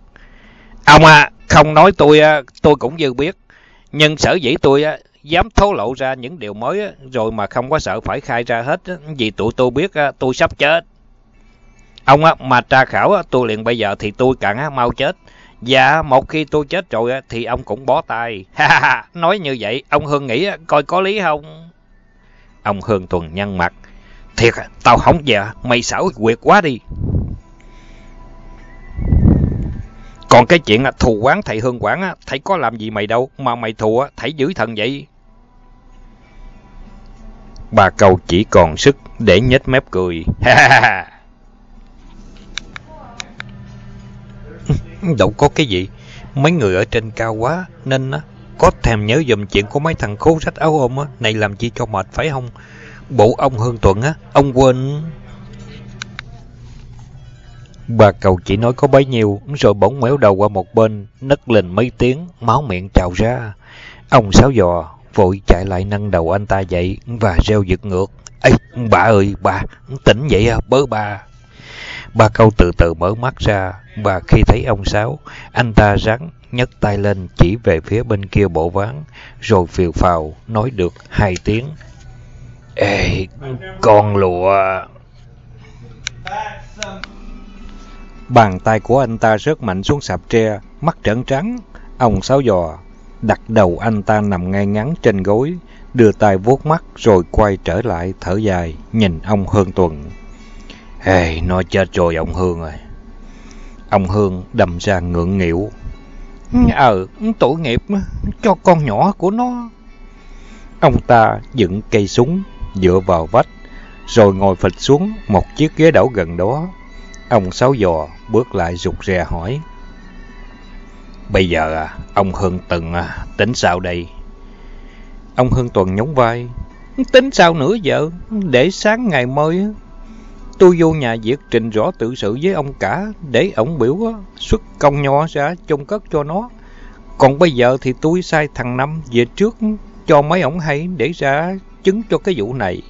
Ông à, không nói tôi à, tôi cũng dư biết. Nhưng sở dĩ tôi à, dám thố lộ ra những điều mới à, rồi mà không có sợ phải khai ra hết vì tụi tôi biết tôi sắp chết. Ông mà tra khảo tôi liền bây giờ thì tôi càng mau chết. Và một khi tôi chết rồi thì ông cũng bó tay. Nói như vậy, ông Hương nghĩ coi có lý không? Ông Hương tuần nhăn mặt. Thiệt, tao không dạ, mày xảo quyệt quá đi. Còn cái chuyện thù quán thầy Hương Quảng, thầy có làm gì mày đâu, mà mày thù thầy giữ thần vậy. Bà câu chỉ còn sức để nhếch mép cười. Đâu có cái gì, mấy người ở trên cao quá nên có thèm nhớ dùm chuyện của mấy thằng khố rách áo ôm này làm chi cho mệt phải không? Bộ ông Hương Tuấn á, ông quên... Bà cầu chỉ nói có bấy nhiêu, rồi bỗng méo đầu qua một bên, nấc lên mấy tiếng, máu miệng trào ra. Ông sáo dò, vội chạy lại nâng đầu anh ta dậy và reo giật ngược. Ê, bà ơi, bà, tỉnh dậy à, bớ bà. bà câu từ từ mở mắt ra, và khi thấy ông Sáu, anh ta rắn, nhấc tay lên chỉ về phía bên kia bộ ván, rồi phiều phào, nói được hai tiếng. Ê, con lụa... Bàn tay của anh ta rớt mạnh xuống sạp tre, mắt trợn trắng. Ông Sáu dò đặt đầu anh ta nằm ngay ngắn trên gối, đưa tay vuốt mắt rồi quay trở lại thở dài, nhìn ông Hương Tuần. Hey, nó chết rồi ông Hương rồi. Ông Hương đầm ra ngượng nghịu. Ờ, tội nghiệp cho con nhỏ của nó. Ông ta dựng cây súng dựa vào vách, rồi ngồi phịch xuống một chiếc ghế đẩu gần đó. Ông Sáu Giò bước lại rụt rè hỏi. Bây giờ à, ông Hưng Từng à, tính sao đây? Ông Hưng Tuần nhún vai. Tính sao nữa vợ? Để sáng ngày mới. Tôi vô nhà việc trình rõ tự sự với ông cả để ông biểu xuất công nho ra chung cất cho nó. Còn bây giờ thì tôi sai thằng Năm về trước cho mấy ông hay để ra chứng cho cái vụ này.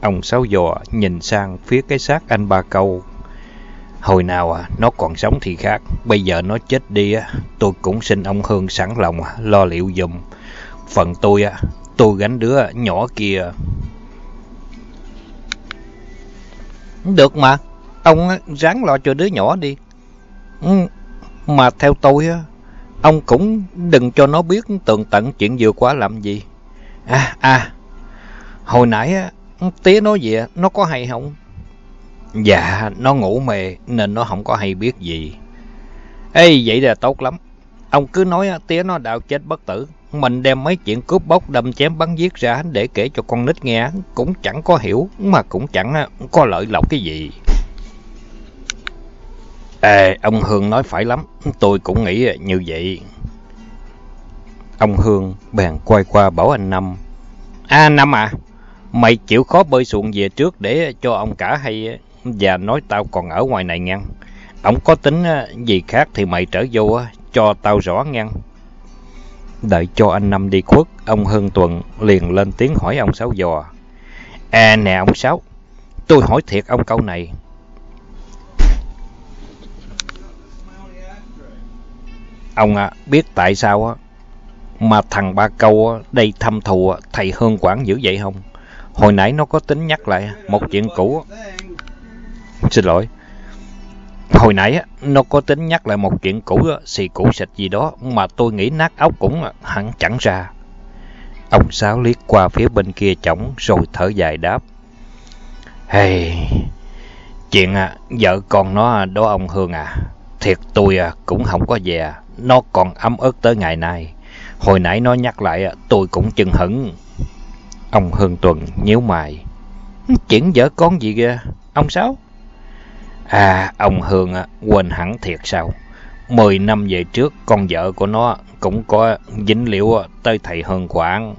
Ông Sáu Giò nhìn sang phía cái xác anh ba câu. Hồi nào à, nó còn sống thì khác, bây giờ nó chết đi, tôi cũng xin ông Hương sẵn lòng à, lo liệu dùm. Phần tôi, tôi gánh đứa nhỏ kia. Được mà, ông ráng lo cho đứa nhỏ đi. Ừ, mà theo tôi, ông cũng đừng cho nó biết tường tận chuyện vừa qua làm gì. À, à, hồi nãy tía nói gì, nó có hay không? Dạ, nó ngủ mề nên nó không có hay biết gì. Ê, vậy là tốt lắm. Ông cứ nói tía nó đạo chết bất tử. Mình đem mấy chuyện cướp bóc đâm chém bắn giết ra để kể cho con nít nghe. Cũng chẳng có hiểu, mà cũng chẳng có lợi lộc cái gì. Ê, ông Hương nói phải lắm. Tôi cũng nghĩ như vậy. Ông Hương bèn quay qua bảo anh Năm. À Năm à, mày chịu khó bơi xuồng về trước để cho ông cả hay và nói tao còn ở ngoài này ngăn. Ông có tính à, gì khác thì mày trở vô à, cho tao rõ ngăn. Đợi cho anh Năm đi khuất, ông Hưng Tuần liền lên tiếng hỏi ông Sáu Giò. À nè ông Sáu, tôi hỏi thiệt ông câu này. Ông à, biết tại sao á mà thằng ba câu đây thăm thù thầy Hương Quảng dữ vậy không? Hồi nãy nó có tính nhắc lại một chuyện cũ. Xin lỗi. Hồi nãy nó có tính nhắc lại một chuyện cũ, xì cũ xịt gì đó mà tôi nghĩ nát óc cũng hẳn chẳng ra. Ông Sáu liếc qua phía bên kia chổng rồi thở dài đáp. Hey, chuyện à, vợ con nó đó ông Hương à, thiệt tôi à, cũng không có về, à. nó còn ấm ức tới ngày nay. Hồi nãy nó nhắc lại tôi cũng chừng hững. Ông Hương Tuần nhíu mày. Chuyện vợ con gì kìa, ông Sáu? À, ông Hương à, quên hẳn thiệt sao? Mười năm về trước, con vợ của nó cũng có dính liễu tới thầy Hương Quảng.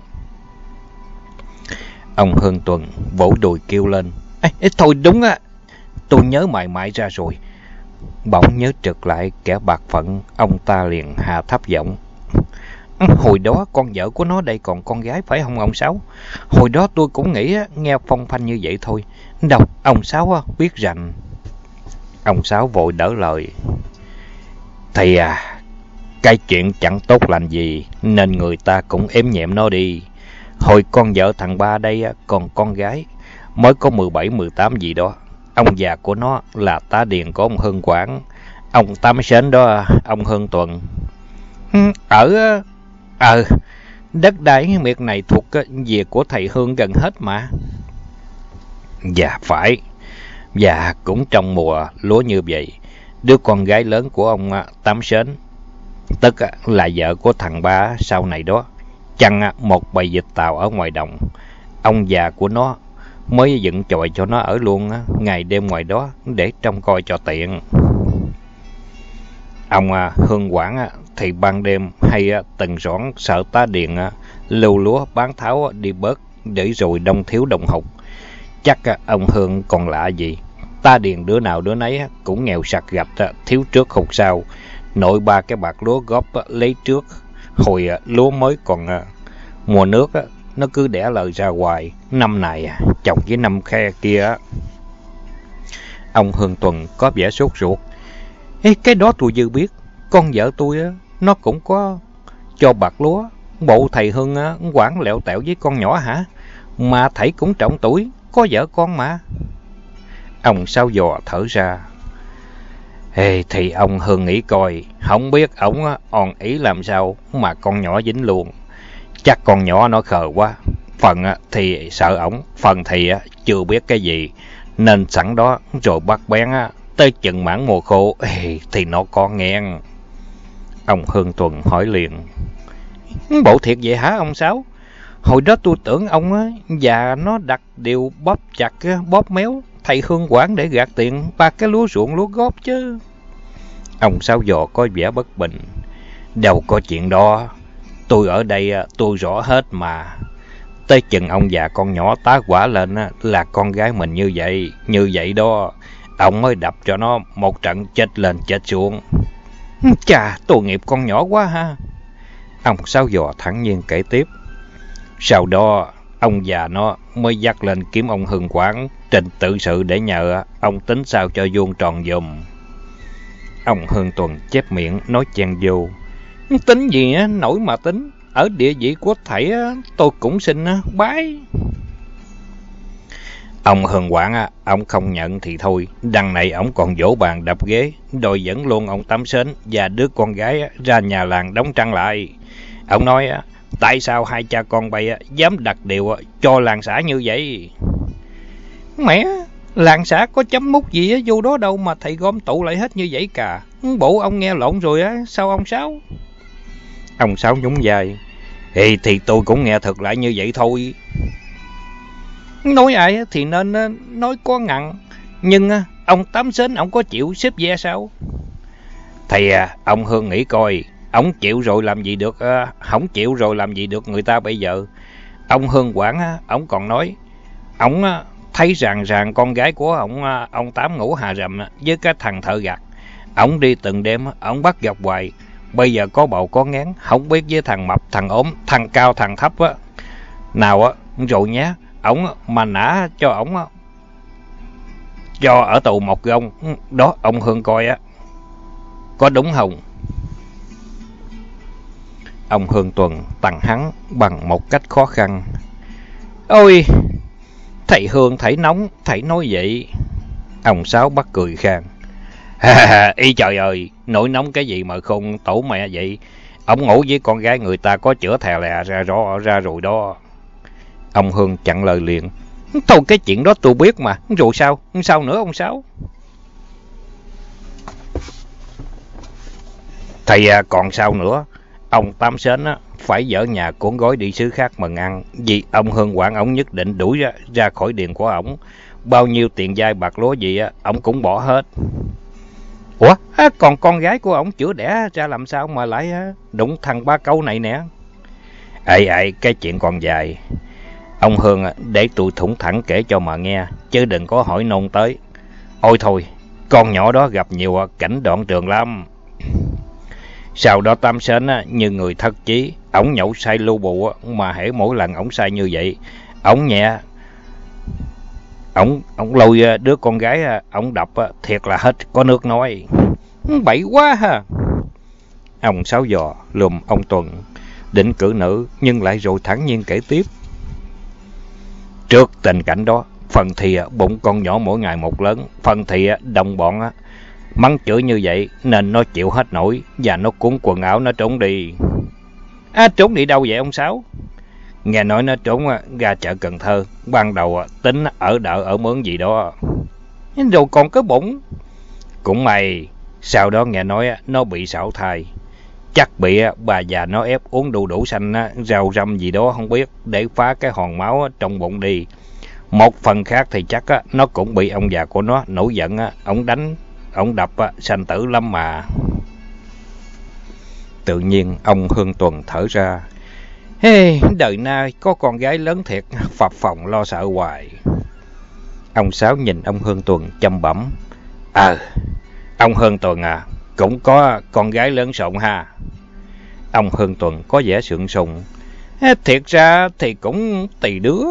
Ông Hương Tuần vỗ đùi kêu lên. Ê, ê, thôi đúng á, tôi nhớ mãi mãi ra rồi. Bỗng nhớ trực lại kẻ bạc phận, ông ta liền hạ thấp giọng. Hồi đó con vợ của nó đây còn con gái phải không ông Sáu? Hồi đó tôi cũng nghĩ nghe phong phanh như vậy thôi. Đâu, ông Sáu biết rành. Ông Sáu vội đỡ lời. Thầy à, cái chuyện chẳng tốt lành gì nên người ta cũng êm nhẹm nó đi. Hồi con vợ thằng ba đây còn con gái, mới có 17-18 gì đó. Ông già của nó là tá điền của ông Hưng Quảng. Ông Tám Sến đó, ông Hưng Tuần. Ở Ờ, đất đai miệt này thuộc về của thầy Hương gần hết mà. Dạ phải. Dạ cũng trong mùa lúa như vậy. Đứa con gái lớn của ông à, Tám Sến, tức à, là vợ của thằng ba sau này đó, chăn à, một bầy dịch tàu ở ngoài đồng. Ông già của nó mới dựng chòi cho nó ở luôn ngày đêm ngoài đó để trông coi cho tiện. Ông Hương Quảng thì ban đêm hay từng rõn sợ tá điện lưu lúa bán tháo đi bớt để rồi đông thiếu đồng hụt. Chắc ông Hương còn lạ gì. Ta điền đứa nào đứa nấy cũng nghèo sặc gạch, thiếu trước hụt sau. Nội ba cái bạc lúa góp lấy trước. Hồi lúa mới còn mùa nước, nó cứ đẻ lời ra hoài. Năm này à, chồng với năm khe kia. Ông Hương Tuần có vẻ sốt ruột. Ê, cái đó tôi dư biết. Con vợ tôi nó cũng có cho bạc lúa. Bộ thầy Hưng quản lẹo tẹo với con nhỏ hả? Mà thầy cũng trọng tuổi, có vợ con mà. Ông sao dò thở ra. Ê, thì ông Hưng nghĩ coi, không biết ông on ý làm sao mà con nhỏ dính luôn. Chắc con nhỏ nó khờ quá. Phần thì sợ ổng, phần thì chưa biết cái gì. Nên sẵn đó rồi bắt bén tới chừng mãn mùa khô thì nó có nghe. Ông Hương Tuần hỏi liền. Bộ thiệt vậy hả ông Sáu? Hồi đó tôi tưởng ông á, già nó đặt điều bóp chặt, bóp méo, thầy Hương quản để gạt tiền ba cái lúa ruộng lúa góp chứ. Ông Sáu dò có vẻ bất bình. Đâu có chuyện đó. Tôi ở đây tôi rõ hết mà. Tới chừng ông già con nhỏ tá quả lên là con gái mình như vậy, như vậy đó. Ông mới đập cho nó một trận chết lên chết xuống. Chà, tội nghiệp con nhỏ quá ha. Ông sao dò thẳng nhiên kể tiếp. Sau đó, ông già nó mới dắt lên kiếm ông Hưng Quán trình tự sự để nhờ ông tính sao cho vuông tròn dùm. Ông Hưng Tuần chép miệng nói chen vô. Tính gì á, nổi mà tính. Ở địa vị của thầy tôi cũng xin bái. Ông Hường Quảng, ông không nhận thì thôi. Đằng này ông còn vỗ bàn đập ghế, đòi dẫn luôn ông Tám Sến và đứa con gái ra nhà làng đóng trăng lại. Ông nói, tại sao hai cha con bay dám đặt điều cho làng xã như vậy? Mẹ, làng xã có chấm mút gì vô đó đâu mà thầy gom tụ lại hết như vậy cả. Bộ ông nghe lộn rồi á, sao ông Sáu? Ông Sáu nhúng dài? Thì, thì tôi cũng nghe thật lại như vậy thôi. Nói ai thì nên ờ, nói có ngặn. Nhưng ờ, ông Tám Sến ông có chịu xếp ve sao? Thầy à, ông Hương nghĩ coi. Ông chịu rồi làm gì được, ờ, không chịu rồi làm gì được người ta bây giờ. Ông Hương Quảng, ông còn nói. Ông thấy rằng rằng con gái của ông ông Tám ngủ hà rầm với cái thằng thợ gặt. Ông đi từng đêm, ông bắt gặp hoài. Bây giờ có bầu có ngán, không biết với thằng mập, thằng ốm, thằng cao, thằng thấp á. Nào á, rồi nhé, ổng mà nã cho ổng cho ở tù một gông. Đó, ông Hương coi á. Có đúng không? Ông Hương Tuần tặng hắn bằng một cách khó khăn. Ôi, thầy Hương thấy nóng, thầy nói vậy. Ông Sáu bắt cười khang. Y trời ơi, nổi nóng cái gì mà không tổ mẹ vậy? Ông ngủ với con gái người ta có chữa thè lè ra rõ ra rồi đó. Ông Hương chặn lời liền. Thôi cái chuyện đó tôi biết mà. Rồi sao? Sao nữa ông Sáu? Thầy à, còn sao nữa? Ông Tam Sến á, phải dỡ nhà cuốn gói đi xứ khác mừng ăn. Vì ông Hương quản ổng nhất định đuổi ra, ra khỏi điện của ổng. Bao nhiêu tiền dai bạc lúa gì á, ổng cũng bỏ hết. Ủa, à, còn con gái của ổng chữa đẻ ra làm sao mà lại à, đụng thằng ba câu này nè? Ê, ê, cái chuyện còn dài. Ông Hương à, để tụi thủng thẳng kể cho mà nghe, chứ đừng có hỏi nôn tới. Ôi thôi, con nhỏ đó gặp nhiều à, cảnh đoạn trường lắm. Sau đó Tam Sến à, như người thất chí, ổng nhậu say lưu bù mà hễ mỗi lần ổng say như vậy, ổng nhẹ ổng ổng lôi đứa con gái ổng đập thiệt là hết có nước nói. Bậy quá ha. Ông Sáu Giò lùm ông Tuần định cử nữ nhưng lại rồi thẳng nhiên kể tiếp. Trước tình cảnh đó, phần thì bụng con nhỏ mỗi ngày một lớn, phần thì đồng bọn mắng chửi như vậy nên nó chịu hết nổi và nó cuốn quần áo nó trốn đi. À trốn đi đâu vậy ông Sáu? Nghe nói nó trốn ra chợ Cần Thơ, ban đầu tính ở đợ ở mướn gì đó. Rồi còn cái bụng. Cũng may, sau đó nghe nói nó bị xảo thai. Chắc bị bà già nó ép uống đu đủ xanh, rau răm gì đó không biết, để phá cái hòn máu trong bụng đi. Một phần khác thì chắc nó cũng bị ông già của nó nổi giận, ông đánh, ông đập sanh tử lắm mà. Tự nhiên ông Hương Tuần thở ra. Hey, đời nay có con gái lớn thiệt, phập phòng lo sợ hoài. Ông Sáu nhìn ông Hương Tuần chăm bẩm. Ờ, ông Hương Tuần à, cũng có con gái lớn sộn ha. Ông Hương Tuần có vẻ sượng sùng. Thiệt ra thì cũng tùy đứa.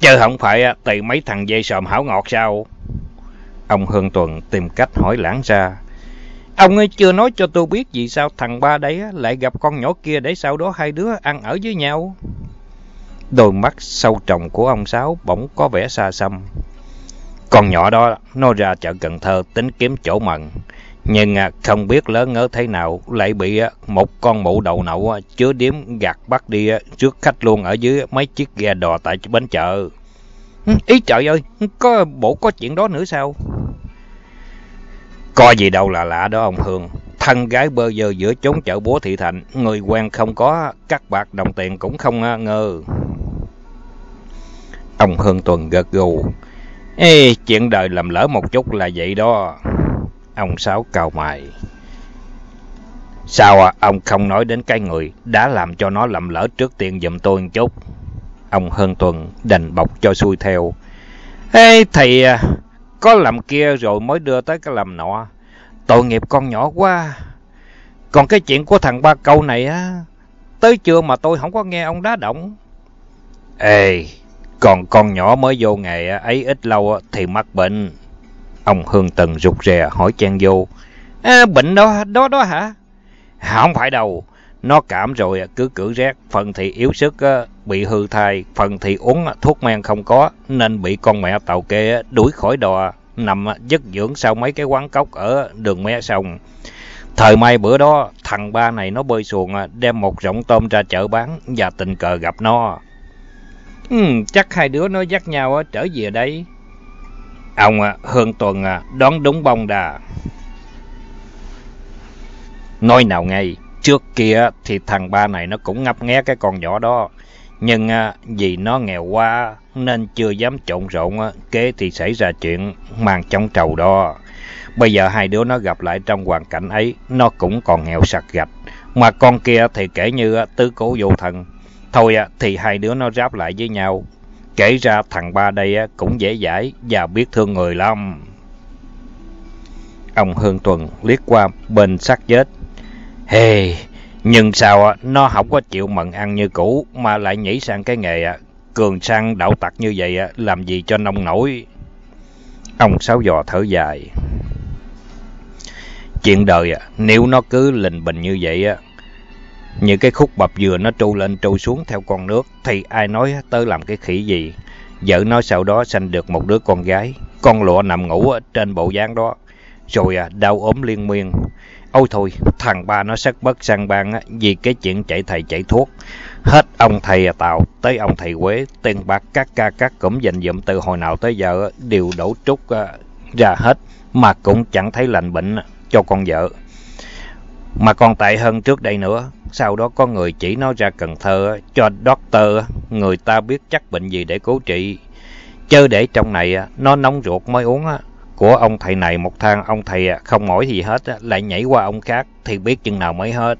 Chứ không phải à, tùy mấy thằng dây sòm hảo ngọt sao? Ông Hương Tuần tìm cách hỏi lãng ra. Ông ấy chưa nói cho tôi biết vì sao thằng ba đấy lại gặp con nhỏ kia để sau đó hai đứa ăn ở với nhau. Đôi mắt sâu trồng của ông Sáu bỗng có vẻ xa xăm. Con nhỏ đó nó ra chợ Cần Thơ tính kiếm chỗ mận. Nhưng à, không biết lớn ngớ thế nào lại bị à, một con mụ đầu nậu à, chứa điếm gạt bắt đi trước khách luôn ở dưới mấy chiếc ghe đò tại bến chợ. Ừ, ý trời ơi, có bộ có chuyện đó nữa sao? Có gì đâu là lạ đó ông Hương. Thân gái bơ dơ giữa chốn chợ búa thị thành, người quen không có, cắt bạc đồng tiền cũng không ngờ Ông Hương Tuần gật gù. Ê, chuyện đời làm lỡ một chút là vậy đó. Ông Sáu cao mày. Sao à, ông không nói đến cái người đã làm cho nó lầm lỡ trước tiên giùm tôi một chút? Ông Hơn Tuần đành bọc cho xuôi theo. Ê thầy à, có làm kia rồi mới đưa tới cái làm nọ. Tội nghiệp con nhỏ quá. Còn cái chuyện của thằng ba câu này á, tới chưa mà tôi không có nghe ông đá động. Ê, còn con nhỏ mới vô ngày ấy ít lâu thì mắc bệnh. Ông Hương Tần rụt rè hỏi chen vô. À, bệnh đó, đó đó hả? Không phải đâu. Nó cảm rồi cứ cử rét, phần thì yếu sức, bị hư thai, phần thì uống thuốc men không có, nên bị con mẹ tàu kê đuổi khỏi đò, nằm giấc dưỡng sau mấy cái quán cốc ở đường mé sông. Thời may bữa đó, thằng ba này nó bơi xuồng, đem một rộng tôm ra chợ bán và tình cờ gặp nó. Ừ, chắc hai đứa nó dắt nhau trở về đây. Ông à, Hương Tuần à, đón đúng bông đà. Nói nào ngay, trước kia thì thằng ba này nó cũng ngấp nghé cái con nhỏ đó. Nhưng à, vì nó nghèo quá nên chưa dám trộn rộn, kế thì xảy ra chuyện mang trong trầu đó. Bây giờ hai đứa nó gặp lại trong hoàn cảnh ấy, nó cũng còn nghèo sặc gạch. Mà con kia thì kể như tứ cố vô thần. Thôi thì hai đứa nó ráp lại với nhau. Kể ra thằng ba đây cũng dễ dãi và biết thương người lắm. Ông Hương Tuần liếc qua bên xác chết. Hey, nhưng sao nó không có chịu mận ăn như cũ mà lại nhảy sang cái nghề cường sang đạo tặc như vậy làm gì cho nông nổi. Ông Sáu Giò thở dài. Chuyện đời nếu nó cứ lình bình như vậy những cái khúc bập dừa nó trôi lên trôi xuống theo con nước thì ai nói tới làm cái khỉ gì. Vợ nó sau đó sanh được một đứa con gái, con lụa nằm ngủ trên bộ dáng đó, rồi à, đau ốm liên miên. Ôi thôi, thằng ba nó sắc bất sang bang vì cái chuyện chạy thầy chạy thuốc. Hết ông thầy à, tào tới ông thầy Quế, tiền bạc các ca các cụm dành dụm từ hồi nào tới giờ đều đổ trúc à, ra hết mà cũng chẳng thấy lành bệnh cho con vợ. Mà còn tệ hơn trước đây nữa, sau đó có người chỉ nó ra Cần Thơ cho doctor, người ta biết chắc bệnh gì để cứu trị. Chớ để trong này nó nóng ruột mới uống của ông thầy này một thang ông thầy à, không mỏi gì hết lại nhảy qua ông khác thì biết chừng nào mới hết.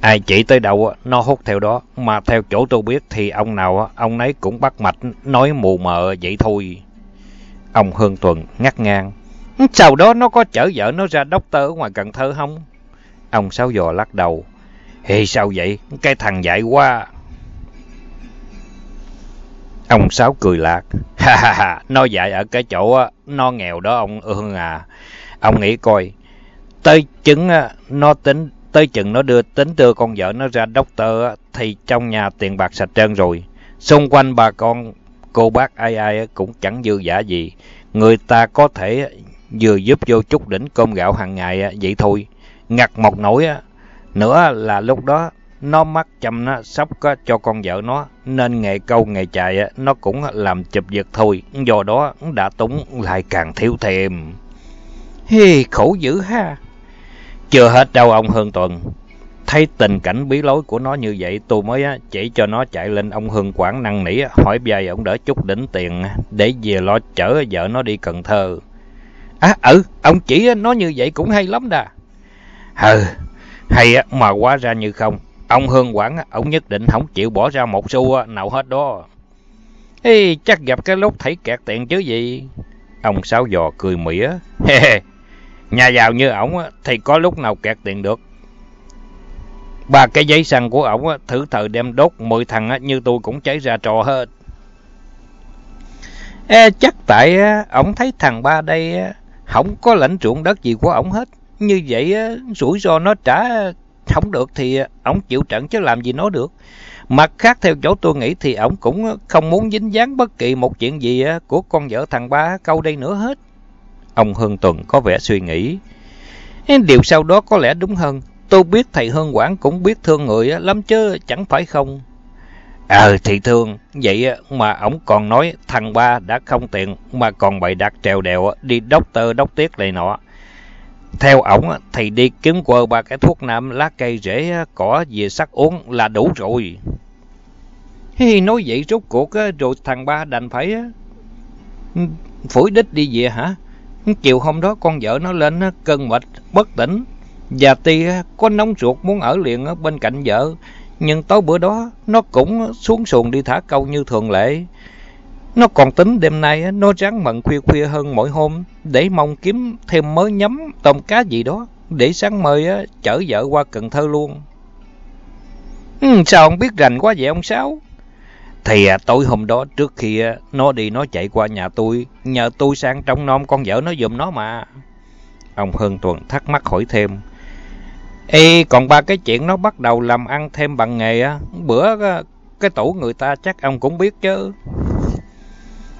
Ai chỉ tới đâu nó hút theo đó, mà theo chỗ tôi biết thì ông nào ông nấy cũng bắt mạch nói mù mờ vậy thôi. Ông Hương Tuần ngắt ngang. Sau đó nó có chở vợ nó ra doctor ở ngoài Cần Thơ không? Ông Sáu Giò lắc đầu. Thì sao vậy? Cái thằng dại quá. Ông Sáu cười lạc. Ha ha ha, nó dại ở cái chỗ nó nghèo đó ông Ương à. Ông nghĩ coi, tới chứng nó tính tới chừng nó đưa tính đưa con vợ nó ra doctor thì trong nhà tiền bạc sạch trơn rồi. Xung quanh bà con, cô bác ai ai cũng chẳng dư giả gì. Người ta có thể vừa giúp vô chút đỉnh cơm gạo hàng ngày vậy thôi. Ngặt một nỗi nữa là lúc đó nó mắc chăm nó sắp cho con vợ nó, nên nghề câu nghề chạy nó cũng làm chụp giật thôi. Do đó đã túng lại càng thiếu thêm. Hi khổ dữ ha. Chưa hết đâu ông Hương Tuần. Thấy tình cảnh bí lối của nó như vậy, tôi mới chỉ cho nó chạy lên ông Hương Quảng năn nỉ, hỏi vay ông đỡ chút đỉnh tiền để về lo chở vợ nó đi Cần Thơ. À ừ ông chỉ nó như vậy cũng hay lắm đà. Hừ, hay á mà quá ra như không Ông Hương Quảng, ông nhất định không chịu bỏ ra một xu nào hết đó. Ê, chắc gặp cái lúc thấy kẹt tiền chứ gì. Ông Sáu Giò cười mỉa. Nhà giàu như ổng thì có lúc nào kẹt tiền được. Ba cái giấy xăng của ổng thử thờ đem đốt mười thằng như tôi cũng cháy ra trò hết. Ê, chắc tại ổng thấy thằng ba đây không có lãnh ruộng đất gì của ổng hết. Như vậy rủi ro nó trả không được thì ổng chịu trận chứ làm gì nó được. Mặt khác theo chỗ tôi nghĩ thì ổng cũng không muốn dính dáng bất kỳ một chuyện gì của con vợ thằng ba câu đây nữa hết. Ông Hương Tuần có vẻ suy nghĩ. Điều sau đó có lẽ đúng hơn. Tôi biết thầy Hương Quảng cũng biết thương người lắm chứ chẳng phải không. Ờ thì thương, vậy mà ổng còn nói thằng ba đã không tiện mà còn bày đặt trèo đèo đi đốc tơ đốc tiết này nọ. Theo ổng thì đi kiếm quơ ba cái thuốc nam lá cây rễ cỏ về sắc uống là đủ rồi. Hi nói vậy rốt cuộc rồi thằng ba đành phải ừ, phủi đích đi về hả? Chiều hôm đó con vợ nó lên cơn mệt, bất tỉnh và ti có nóng ruột muốn ở liền bên cạnh vợ nhưng tối bữa đó, nó cũng xuống xuồng đi thả câu như thường lệ. Nó còn tính đêm nay nó ráng mận khuya khuya hơn mỗi hôm để mong kiếm thêm mớ nhắm tôm cá gì đó để sáng mời chở vợ qua Cần Thơ luôn. Ừ, sao ông biết rành quá vậy ông Sáu? Thì à, tối hôm đó trước khi à, nó đi nó chạy qua nhà tôi, nhờ tôi sang trong nom con vợ nó giùm nó mà. Ông Hân Tuần thắc mắc hỏi thêm. Ê, còn ba cái chuyện nó bắt đầu làm ăn thêm bằng nghề á, bữa à, cái tủ người ta chắc ông cũng biết chứ.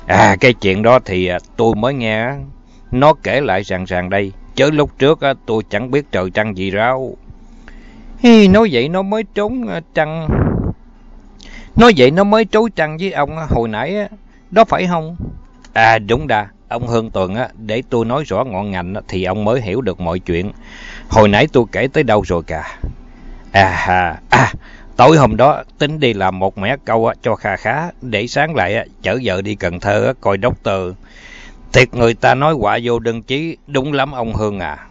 À, cái chuyện đó thì à, tôi mới nghe, nó kể lại rằng rằng đây, chứ lúc trước tôi chẳng biết trời trăng gì rau. Hi, nói vậy nó mới trốn à, trăng Nói vậy nó mới trốn trăng với ông hồi nãy á, đó phải không? À đúng đà, ông Hương Tuần á, để tôi nói rõ ngọn ngành thì ông mới hiểu được mọi chuyện. Hồi nãy tôi kể tới đâu rồi cả. À à, à tối hôm đó tính đi làm một mẻ câu cho kha khá, để sáng lại chở vợ đi Cần Thơ coi đốc tờ. Thiệt người ta nói quả vô đơn chí, đúng lắm ông Hương à.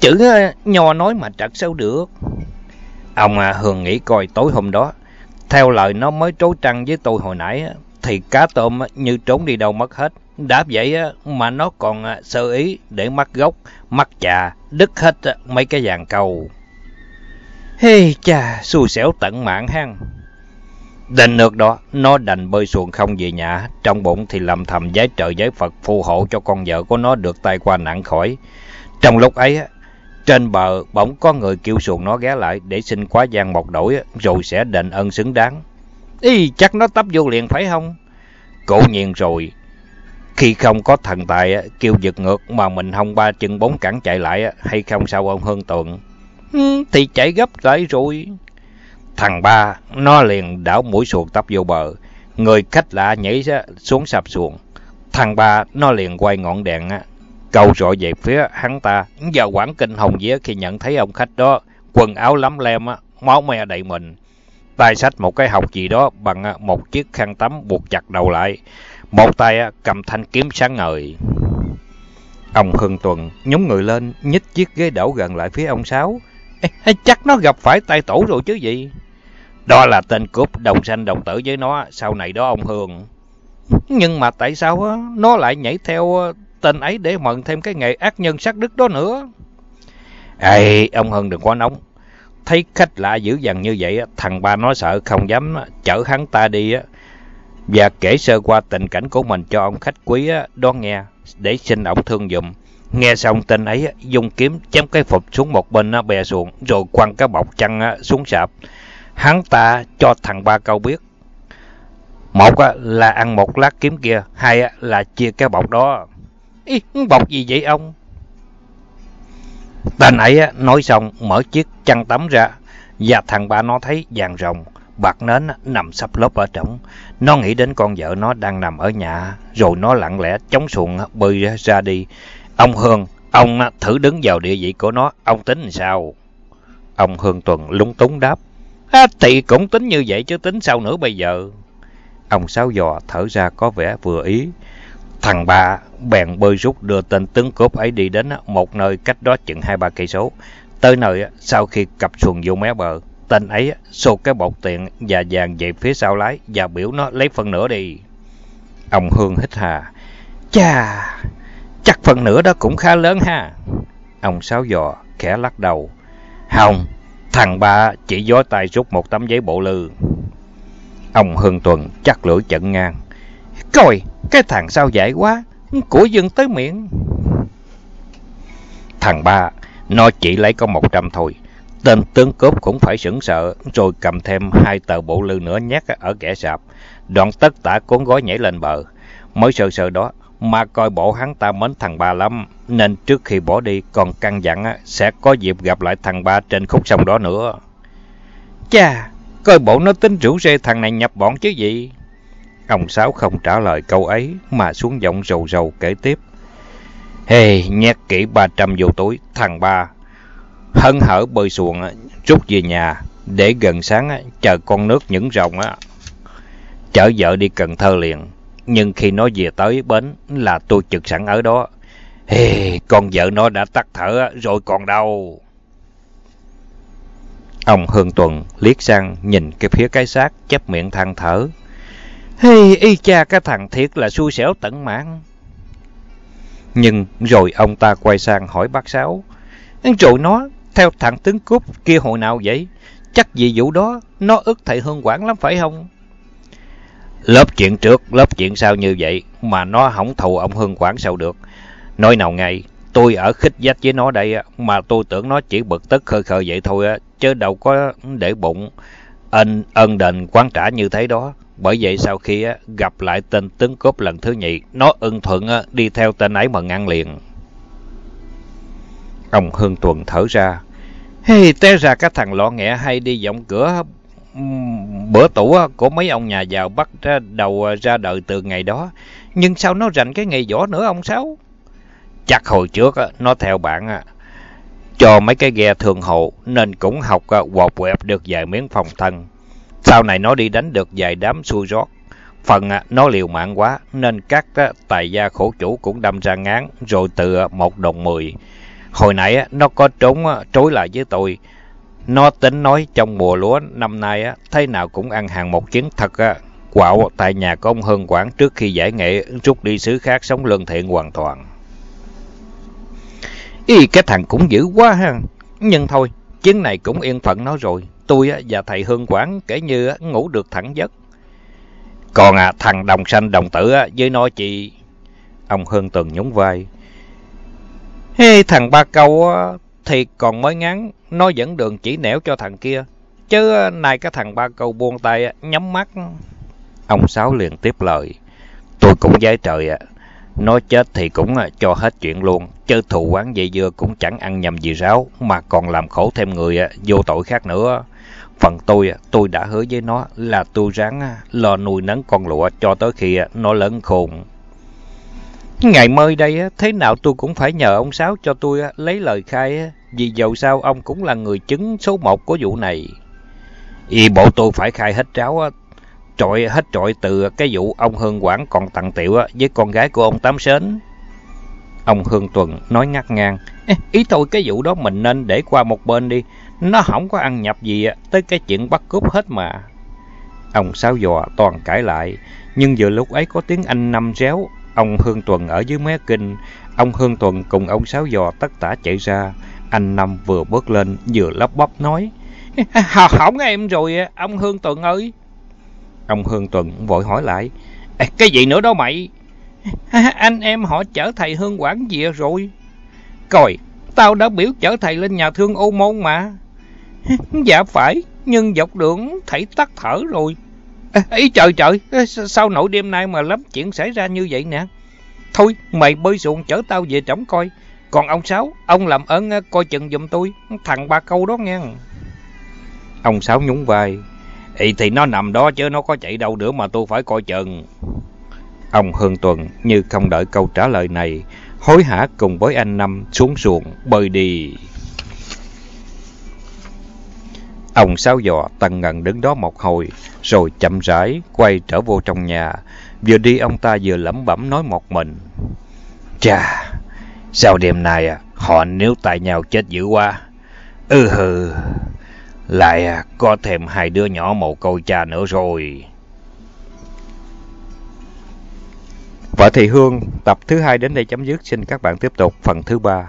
Chữ ờ, nho nói mà trật sao được. Ông à, Hường nghĩ coi tối hôm đó, theo lời nó mới trố trăng với tôi hồi nãy, thì cá tôm như trốn đi đâu mất hết. Đã vậy mà nó còn à, sơ ý để mắc gốc, mắc chà, đứt hết mấy cái vàng cầu. Hey cha, xui xẻo tận mạng hang. Đành nước đó, nó đành bơi xuồng không về nhà, trong bụng thì lầm thầm giấy trời giấy Phật phù hộ cho con vợ của nó được tay qua nạn khỏi. Trong lúc ấy, trên bờ bỗng có người kêu xuồng nó ghé lại để xin quá gian một đổi rồi sẽ đền ơn xứng đáng. Ý chắc nó tấp vô liền phải không? Cổ nhiên rồi. Khi không có thần tài kêu giật ngược mà mình không ba chân bốn cẳng chạy lại hay không sao ông Hương Tượng? Thì chạy gấp lại rồi. Thằng ba nó liền đảo mũi xuồng tấp vô bờ. Người khách lạ nhảy xuống sạp xuồng. Thằng ba nó liền quay ngọn đèn Cầu rọi về phía hắn ta, và quảng kinh hồng vía khi nhận thấy ông khách đó, quần áo lắm lem, máu me đầy mình. Tay sách một cái học gì đó bằng à, một chiếc khăn tắm buộc chặt đầu lại. Một tay à, cầm thanh kiếm sáng ngời. Ông Hưng Tuần nhúng người lên, nhích chiếc ghế đổ gần lại phía ông Sáu. Ê, chắc nó gặp phải tay tổ rồi chứ gì? Đó là tên cướp đồng sanh đồng tử với nó sau này đó ông hường Nhưng mà tại sao nó lại nhảy theo ờ, tên ấy để mận thêm cái nghề ác nhân sát đức đó nữa. Ê, ông hường đừng quá nóng. Thấy khách lạ dữ dằn như vậy, thằng ba nó sợ không dám chở hắn ta đi và kể sơ qua tình cảnh của mình cho ông khách quý đón nghe để xin ông thương dùm. Nghe xong tên ấy dùng kiếm chém cái phục xuống một bên bè xuồng rồi quăng cái bọc chăn xuống sạp. Hắn ta cho thằng ba câu biết. Một là ăn một lát kiếm kia, hai là chia cái bọc đó. Ý, bọc gì vậy ông? Tên ấy nói xong mở chiếc chăn tắm ra và thằng ba nó thấy vàng rồng, bạc nến nằm sắp lốp ở trong. Nó nghĩ đến con vợ nó đang nằm ở nhà, rồi nó lặng lẽ chống xuồng bơi ra đi. Ông Hương, ông thử đứng vào địa vị của nó, ông tính làm sao? Ông Hương Tuần lúng túng đáp. À, thì cũng tính như vậy chứ tính sao nữa bây giờ? Ông Sáu Giò thở ra có vẻ vừa ý. Thằng bà bèn bơi rút đưa tên tướng cướp ấy đi đến một nơi cách đó chừng hai ba cây số. Tới nơi sau khi cặp xuồng vô mé bờ, tên ấy xô cái bột tiền và vàng về phía sau lái và biểu nó lấy phần nửa đi. Ông Hương hít hà. Chà, chắc phần nửa đó cũng khá lớn ha. Ông Sáu Giò khẽ lắc đầu. hồng thằng ba chỉ gió tay rút một tấm giấy bộ lư. Ông Hương Tuần chắc lưỡi chận ngang. Coi, cái thằng sao dễ quá, của dừng tới miệng. Thằng ba, nó chỉ lấy có một trăm thôi. Tên tướng cướp cũng phải sững sợ, rồi cầm thêm hai tờ bộ lư nữa nhét ở kẻ sạp. Đoạn tất tả cuốn gói nhảy lên bờ. Mới sợ sợ đó, mà coi bộ hắn ta mến thằng ba lắm, nên trước khi bỏ đi còn căn dặn sẽ có dịp gặp lại thằng ba trên khúc sông đó nữa. Chà, coi bộ nó tính rủ rê thằng này nhập bọn chứ gì. Ông Sáu không trả lời câu ấy mà xuống giọng rầu rầu kể tiếp. Hey, nhét kỹ 300 vô túi, thằng ba. Hân hở bơi xuồng, rút về nhà, để gần sáng chờ con nước những rồng á. Chở vợ đi Cần Thơ liền, nhưng khi nó về tới bến là tôi trực sẵn ở đó. Hey, con vợ nó đã tắt thở rồi còn đâu. Ông Hương Tuần liếc sang nhìn cái phía cái xác, chép miệng than thở. Hey, y cha cái thằng thiệt là xui xẻo tận mạng. Nhưng rồi ông ta quay sang hỏi bác Sáu. Rồi nó, theo thằng tướng cúp kia hồi nào vậy? Chắc vì vụ đó, nó ức thầy Hương Quảng lắm phải không? Lớp chuyện trước, lớp chuyện sau như vậy, mà nó không thù ông Hương Quảng sao được. Nói nào ngay, tôi ở khích dách với nó đây, mà tôi tưởng nó chỉ bực tức khơi khờ vậy thôi, chứ đâu có để bụng ân ân đền quán trả như thế đó. Bởi vậy sau khi gặp lại tên tướng cốp lần thứ nhì, nó ưng thuận đi theo tên ấy mà ngăn liền. Ông Hương Tuần thở ra. Hey, té ra cái thằng lọ nghẹ hay đi vọng cửa bữa tủ của mấy ông nhà giàu bắt ra đầu à, ra đời từ ngày đó. Nhưng sao nó rành cái nghề võ nữa ông Sáu? Chắc hồi trước nó theo bạn cho mấy cái ghe thường hộ, nên cũng học à, quọt quẹt được vài miếng phòng thân. Sau này nó đi đánh được vài đám xui rót. Phần à, nó liều mạng quá, nên các tài gia khổ chủ cũng đâm ra ngán, rồi từ một đồng mười. Hồi nãy nó có trốn trối lại với tôi. Nó tính nói trong mùa lúa năm nay á thế nào cũng ăn hàng một chuyến thật á quạo tại nhà của ông Hương Quảng trước khi giải nghệ rút đi xứ khác sống lương thiện hoàn toàn. Ý cái thằng cũng dữ quá ha. Nhưng thôi, chuyến này cũng yên phận nó rồi. Tôi và thầy Hương Quảng kể như á ngủ được thẳng giấc. Còn à, thằng đồng sanh đồng tử với nó chị... Ông Hương từng nhún vai. Hey, thằng ba câu á thì còn mới ngắn, nó dẫn đường chỉ nẻo cho thằng kia. Chứ ờ, này cái thằng ba câu buông tay nhắm mắt. Ông Sáu liền tiếp lời. Tôi cũng giấy trời ạ. Nó chết thì cũng ờ, cho hết chuyện luôn. Chứ thù quán dây dưa cũng chẳng ăn nhầm gì ráo. Mà còn làm khổ thêm người ờ, vô tội khác nữa. Phần tôi, tôi đã hứa với nó là tôi ráng lo nuôi nấng con lụa cho tới khi nó lớn khùng. Ngày mới đây, thế nào tôi cũng phải nhờ ông Sáu cho tôi lấy lời khai, vì dầu sao ông cũng là người chứng số một của vụ này. Y bộ tôi phải khai hết tráo, trội hết trội từ cái vụ ông Hương Quảng còn tặng tiểu với con gái của ông Tám Sến. Ông Hương Tuần nói ngắt ngang, ý tôi cái vụ đó mình nên để qua một bên đi, nó không có ăn nhập gì tới cái chuyện bắt cướp hết mà. Ông Sáu dò toàn cãi lại, nhưng vừa lúc ấy có tiếng anh năm réo, Ông Hương Tuần ở dưới mé kinh, ông Hương Tuần cùng ông Sáu Giò tất tả chạy ra. Anh Năm vừa bước lên, vừa lắp bắp nói. Hỏng em rồi, ông Hương Tuần ơi. Ông Hương Tuần vội hỏi lại. Cái gì nữa đó mày? Anh em họ chở thầy Hương Quảng về rồi. Coi, tao đã biểu chở thầy lên nhà thương ô môn mà. Dạ phải, nhưng dọc đường thầy tắt thở rồi. Ý trời trời, sao nổi đêm nay mà lắm chuyện xảy ra như vậy nè. Thôi, mày bơi xuồng chở tao về trống coi. Còn ông Sáu, ông làm ơn coi chừng giùm tôi, thằng ba câu đó nghe. Ông Sáu nhún vai. Ý thì nó nằm đó chứ nó có chạy đâu nữa mà tôi phải coi chừng. Ông Hương Tuần như không đợi câu trả lời này, hối hả cùng với anh Năm xuống xuồng bơi đi. Ông Sáu Dò tần ngần đứng đó một hồi, rồi chậm rãi quay trở vô trong nhà. Vừa đi ông ta vừa lẩm bẩm nói một mình. Chà, sao đêm nay à, họ nếu tại nhau chết dữ quá. Ừ hừ, lại à, có thêm hai đứa nhỏ mồ côi cha nữa rồi. Vợ Thị Hương, tập thứ hai đến đây chấm dứt. Xin các bạn tiếp tục phần thứ ba.